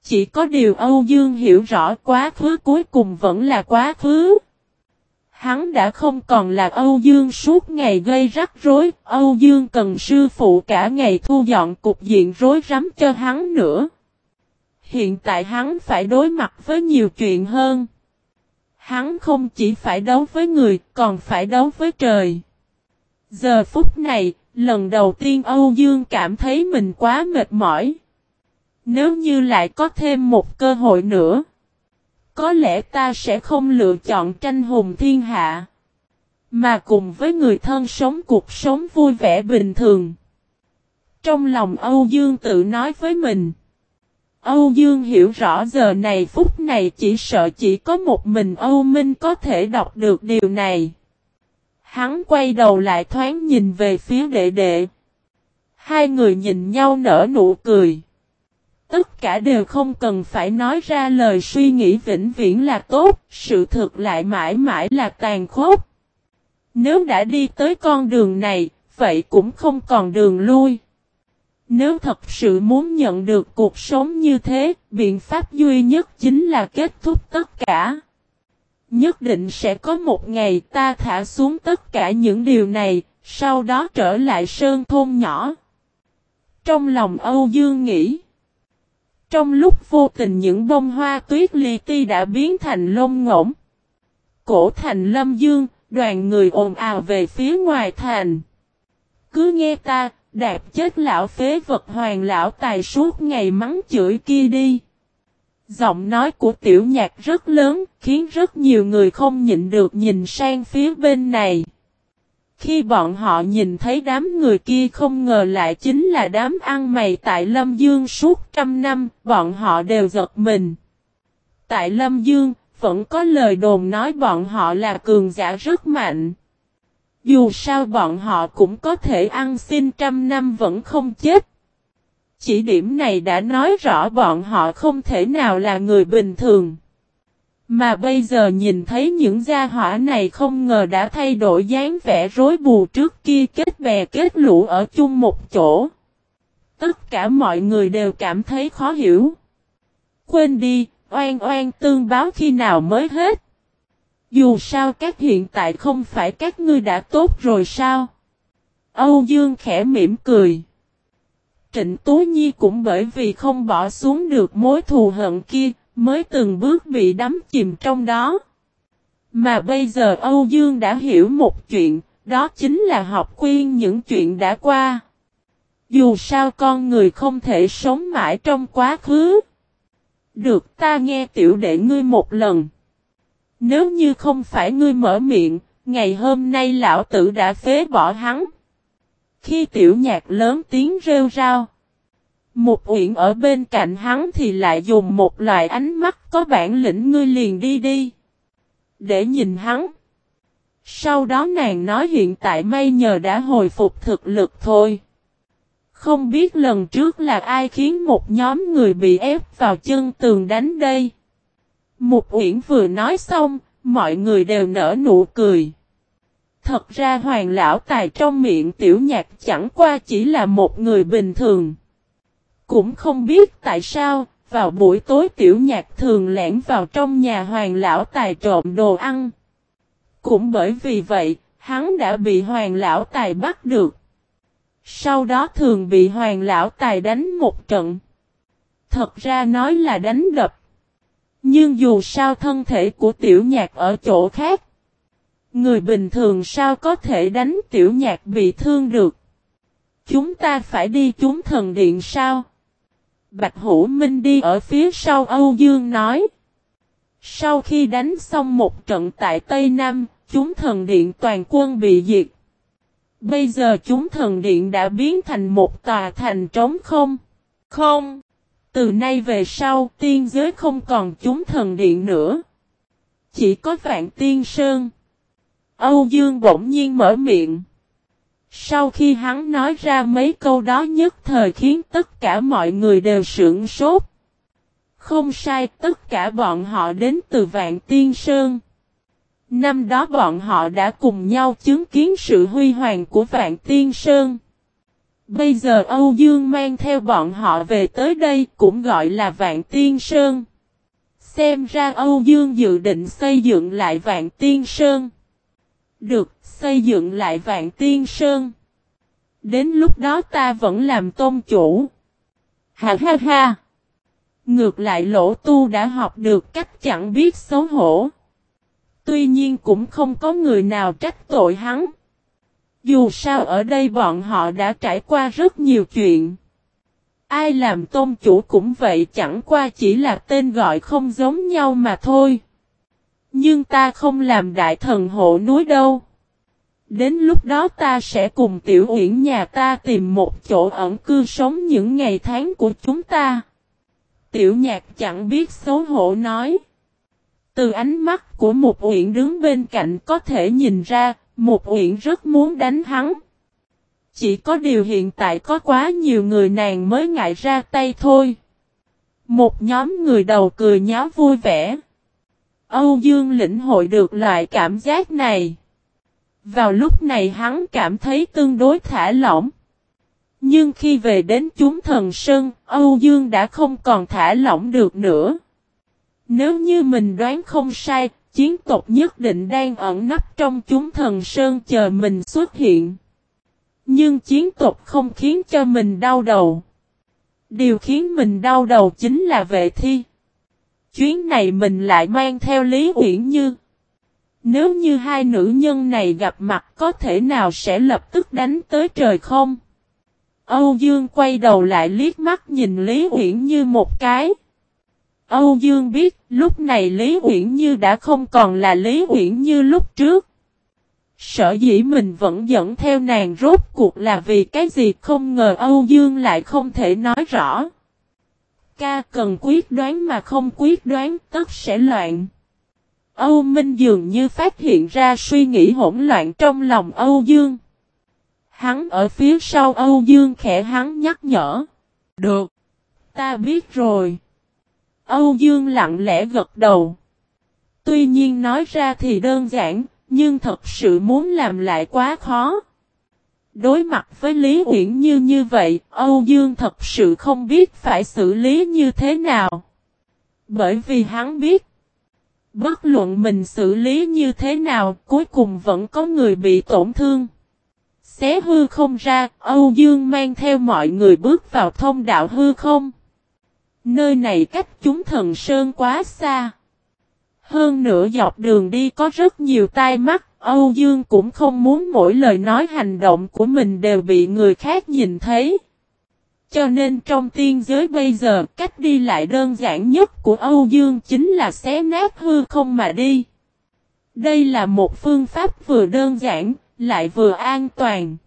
Chỉ có điều Âu Dương hiểu rõ quá khứ cuối cùng vẫn là quá khứ. Hắn đã không còn là Âu Dương suốt ngày gây rắc rối, Âu Dương cần sư phụ cả ngày thu dọn cục diện rối rắm cho hắn nữa. Hiện tại hắn phải đối mặt với nhiều chuyện hơn. Hắn không chỉ phải đấu với người, còn phải đấu với trời. Giờ phút này, lần đầu tiên Âu Dương cảm thấy mình quá mệt mỏi. Nếu như lại có thêm một cơ hội nữa, có lẽ ta sẽ không lựa chọn tranh hùng thiên hạ. Mà cùng với người thân sống cuộc sống vui vẻ bình thường. Trong lòng Âu Dương tự nói với mình. Âu Dương hiểu rõ giờ này phút này chỉ sợ chỉ có một mình Âu Minh có thể đọc được điều này. Hắn quay đầu lại thoáng nhìn về phía đệ đệ. Hai người nhìn nhau nở nụ cười. Tất cả đều không cần phải nói ra lời suy nghĩ vĩnh viễn là tốt, sự thực lại mãi mãi là tàn khốc. Nếu đã đi tới con đường này, vậy cũng không còn đường lui. Nếu thật sự muốn nhận được cuộc sống như thế, biện pháp duy nhất chính là kết thúc tất cả. Nhất định sẽ có một ngày ta thả xuống tất cả những điều này, sau đó trở lại sơn thôn nhỏ. Trong lòng Âu Dương nghĩ. Trong lúc vô tình những bông hoa tuyết li ti đã biến thành lông ngỗng. Cổ thành lâm dương, đoàn người ồn ào về phía ngoài thành. Cứ nghe ta, Đạp chết lão phế vật hoàng lão tài suốt ngày mắng chửi kia đi. Giọng nói của tiểu nhạc rất lớn, khiến rất nhiều người không nhịn được nhìn sang phía bên này. Khi bọn họ nhìn thấy đám người kia không ngờ lại chính là đám ăn mày tại Lâm Dương suốt trăm năm, bọn họ đều giật mình. Tại Lâm Dương, vẫn có lời đồn nói bọn họ là cường giả rất mạnh. Dù sao bọn họ cũng có thể ăn xin trăm năm vẫn không chết. Chỉ điểm này đã nói rõ bọn họ không thể nào là người bình thường. Mà bây giờ nhìn thấy những gia hỏa này không ngờ đã thay đổi dáng vẻ rối bù trước kia kết bè kết lũ ở chung một chỗ. Tất cả mọi người đều cảm thấy khó hiểu. Quên đi, oan oan tương báo khi nào mới hết. Dù sao các hiện tại không phải các ngươi đã tốt rồi sao? Âu Dương khẽ mỉm cười. Trịnh Tú Nhi cũng bởi vì không bỏ xuống được mối thù hận kia, mới từng bước bị đắm chìm trong đó. Mà bây giờ Âu Dương đã hiểu một chuyện, đó chính là học quyên những chuyện đã qua. Dù sao con người không thể sống mãi trong quá khứ. Được ta nghe tiểu đệ ngươi một lần. Nếu như không phải ngươi mở miệng, ngày hôm nay lão tử đã phế bỏ hắn. Khi tiểu nhạc lớn tiếng rêu rao. Một uyển ở bên cạnh hắn thì lại dùng một loại ánh mắt có bản lĩnh ngươi liền đi đi. Để nhìn hắn. Sau đó nàng nói hiện tại may nhờ đã hồi phục thực lực thôi. Không biết lần trước là ai khiến một nhóm người bị ép vào chân tường đánh đây. Một uyển vừa nói xong, mọi người đều nở nụ cười. Thật ra hoàng lão tài trong miệng tiểu nhạc chẳng qua chỉ là một người bình thường. Cũng không biết tại sao, vào buổi tối tiểu nhạc thường lẻn vào trong nhà hoàng lão tài trộm đồ ăn. Cũng bởi vì vậy, hắn đã bị hoàng lão tài bắt được. Sau đó thường bị hoàng lão tài đánh một trận. Thật ra nói là đánh đập. Nhưng dù sao thân thể của tiểu nhạc ở chỗ khác. Người bình thường sao có thể đánh tiểu nhạc bị thương được. Chúng ta phải đi chúng thần điện sao? Bạch Hữu Minh đi ở phía sau Âu Dương nói. Sau khi đánh xong một trận tại Tây Nam, chúng thần điện toàn quân bị diệt. Bây giờ chúng thần điện đã biến thành một tòa thành trống không? Không. Từ nay về sau, tiên giới không còn chúng thần điện nữa. Chỉ có vạn tiên sơn. Âu Dương bỗng nhiên mở miệng. Sau khi hắn nói ra mấy câu đó nhất thời khiến tất cả mọi người đều sưởng sốt. Không sai, tất cả bọn họ đến từ Vạn Tiên Sơn. Năm đó bọn họ đã cùng nhau chứng kiến sự huy hoàng của Vạn Tiên Sơn. Bây giờ Âu Dương mang theo bọn họ về tới đây cũng gọi là Vạn Tiên Sơn. Xem ra Âu Dương dự định xây dựng lại Vạn Tiên Sơn. Được, xây dựng lại Vạn Tiên Sơn. Đến lúc đó ta vẫn làm tôn chủ. Ha ha ha. Ngược lại lỗ tu đã học được cách chẳng biết xấu hổ. Tuy nhiên cũng không có người nào trách tội hắn. Dù sao ở đây bọn họ đã trải qua rất nhiều chuyện. Ai làm tôn chủ cũng vậy chẳng qua chỉ là tên gọi không giống nhau mà thôi. Nhưng ta không làm đại thần hộ núi đâu. Đến lúc đó ta sẽ cùng tiểu uyển nhà ta tìm một chỗ ẩn cư sống những ngày tháng của chúng ta. Tiểu nhạc chẳng biết xấu hổ nói. Từ ánh mắt của một uyển đứng bên cạnh có thể nhìn ra, một uyển rất muốn đánh hắn. Chỉ có điều hiện tại có quá nhiều người nàng mới ngại ra tay thôi. Một nhóm người đầu cười nháo vui vẻ. Âu Dương lĩnh hội được loại cảm giác này. Vào lúc này hắn cảm thấy tương đối thả lỏng. Nhưng khi về đến chúng thần sơn, Âu Dương đã không còn thả lỏng được nữa. Nếu như mình đoán không sai, chiến tộc nhất định đang ẩn nấp trong chúng thần sơn chờ mình xuất hiện. Nhưng chiến tộc không khiến cho mình đau đầu. Điều khiến mình đau đầu chính là vệ thi. Chuyến này mình lại mang theo Lý Uyển Như. Nếu như hai nữ nhân này gặp mặt có thể nào sẽ lập tức đánh tới trời không? Âu Dương quay đầu lại liếc mắt nhìn Lý Uyển Như một cái. Âu Dương biết lúc này Lý Uyển Như đã không còn là Lý Uyển Như lúc trước. Sở dĩ mình vẫn dẫn theo nàng rốt cuộc là vì cái gì không ngờ Âu Dương lại không thể nói rõ. Ca cần quyết đoán mà không quyết đoán tất sẽ loạn. Âu Minh dường như phát hiện ra suy nghĩ hỗn loạn trong lòng Âu Dương. Hắn ở phía sau Âu Dương khẽ hắn nhắc nhở. Được. Ta biết rồi. Âu Dương lặng lẽ gật đầu. Tuy nhiên nói ra thì đơn giản, nhưng thật sự muốn làm lại quá khó. Đối mặt với Lý Uyển Như như vậy, Âu Dương thật sự không biết phải xử lý như thế nào. Bởi vì hắn biết, bất luận mình xử lý như thế nào, cuối cùng vẫn có người bị tổn thương. Xé hư không ra, Âu Dương mang theo mọi người bước vào thông đạo hư không. Nơi này cách chúng thần sơn quá xa. Hơn nữa dọc đường đi có rất nhiều tai mắt, Âu Dương cũng không muốn mỗi lời nói hành động của mình đều bị người khác nhìn thấy. Cho nên trong tiên giới bây giờ cách đi lại đơn giản nhất của Âu Dương chính là xé nát hư không mà đi. Đây là một phương pháp vừa đơn giản, lại vừa an toàn.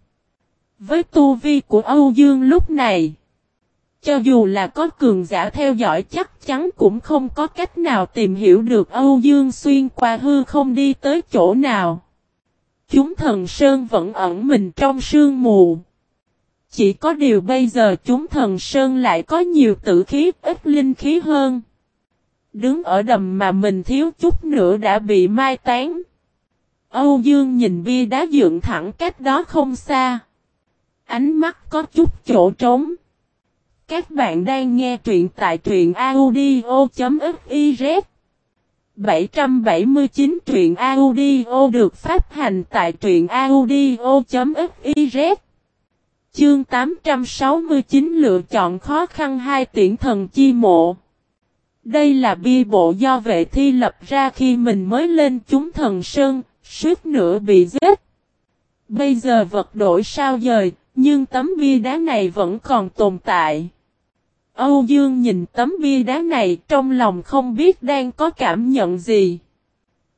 Với tu vi của Âu Dương lúc này, cho dù là có cường giả theo dõi chắc chắn cũng không có cách nào tìm hiểu được Âu Dương xuyên qua hư không đi tới chỗ nào. Chúng thần Sơn vẫn ẩn mình trong sương mù. Chỉ có điều bây giờ chúng thần Sơn lại có nhiều tử khí, ít linh khí hơn. Đứng ở đầm mà mình thiếu chút nữa đã bị mai tán. Âu Dương nhìn bia đá dựng thẳng cách đó không xa. Ánh mắt có chút chỗ trống. Các bạn đang nghe truyện tại truyện audio.fif 779 truyện audio được phát hành tại truyện audio.fiz Chương 869 lựa chọn khó khăn hai tiễn thần chi mộ Đây là bia bộ do vệ thi lập ra khi mình mới lên chúng thần sơn, suốt nửa bị giết. Bây giờ vật đổi sao dời, nhưng tấm bia đá này vẫn còn tồn tại. Âu Dương nhìn tấm bia đá này trong lòng không biết đang có cảm nhận gì.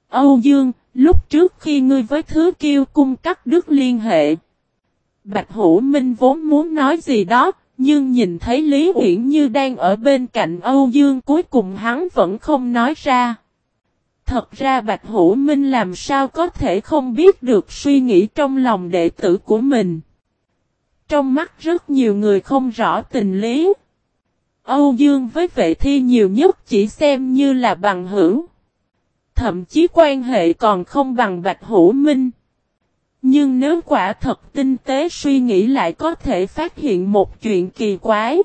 Âu Dương, lúc trước khi ngươi với thứ kiêu cung cắt đứt liên hệ. Bạch Hữu Minh vốn muốn nói gì đó, nhưng nhìn thấy Lý Uyển Như đang ở bên cạnh Âu Dương cuối cùng hắn vẫn không nói ra. Thật ra Bạch Hữu Minh làm sao có thể không biết được suy nghĩ trong lòng đệ tử của mình. Trong mắt rất nhiều người không rõ tình lý. Âu Dương với vệ thi nhiều nhất chỉ xem như là bằng hữu. Thậm chí quan hệ còn không bằng Bạch Hữu Minh. Nhưng nếu quả thật tinh tế suy nghĩ lại có thể phát hiện một chuyện kỳ quái.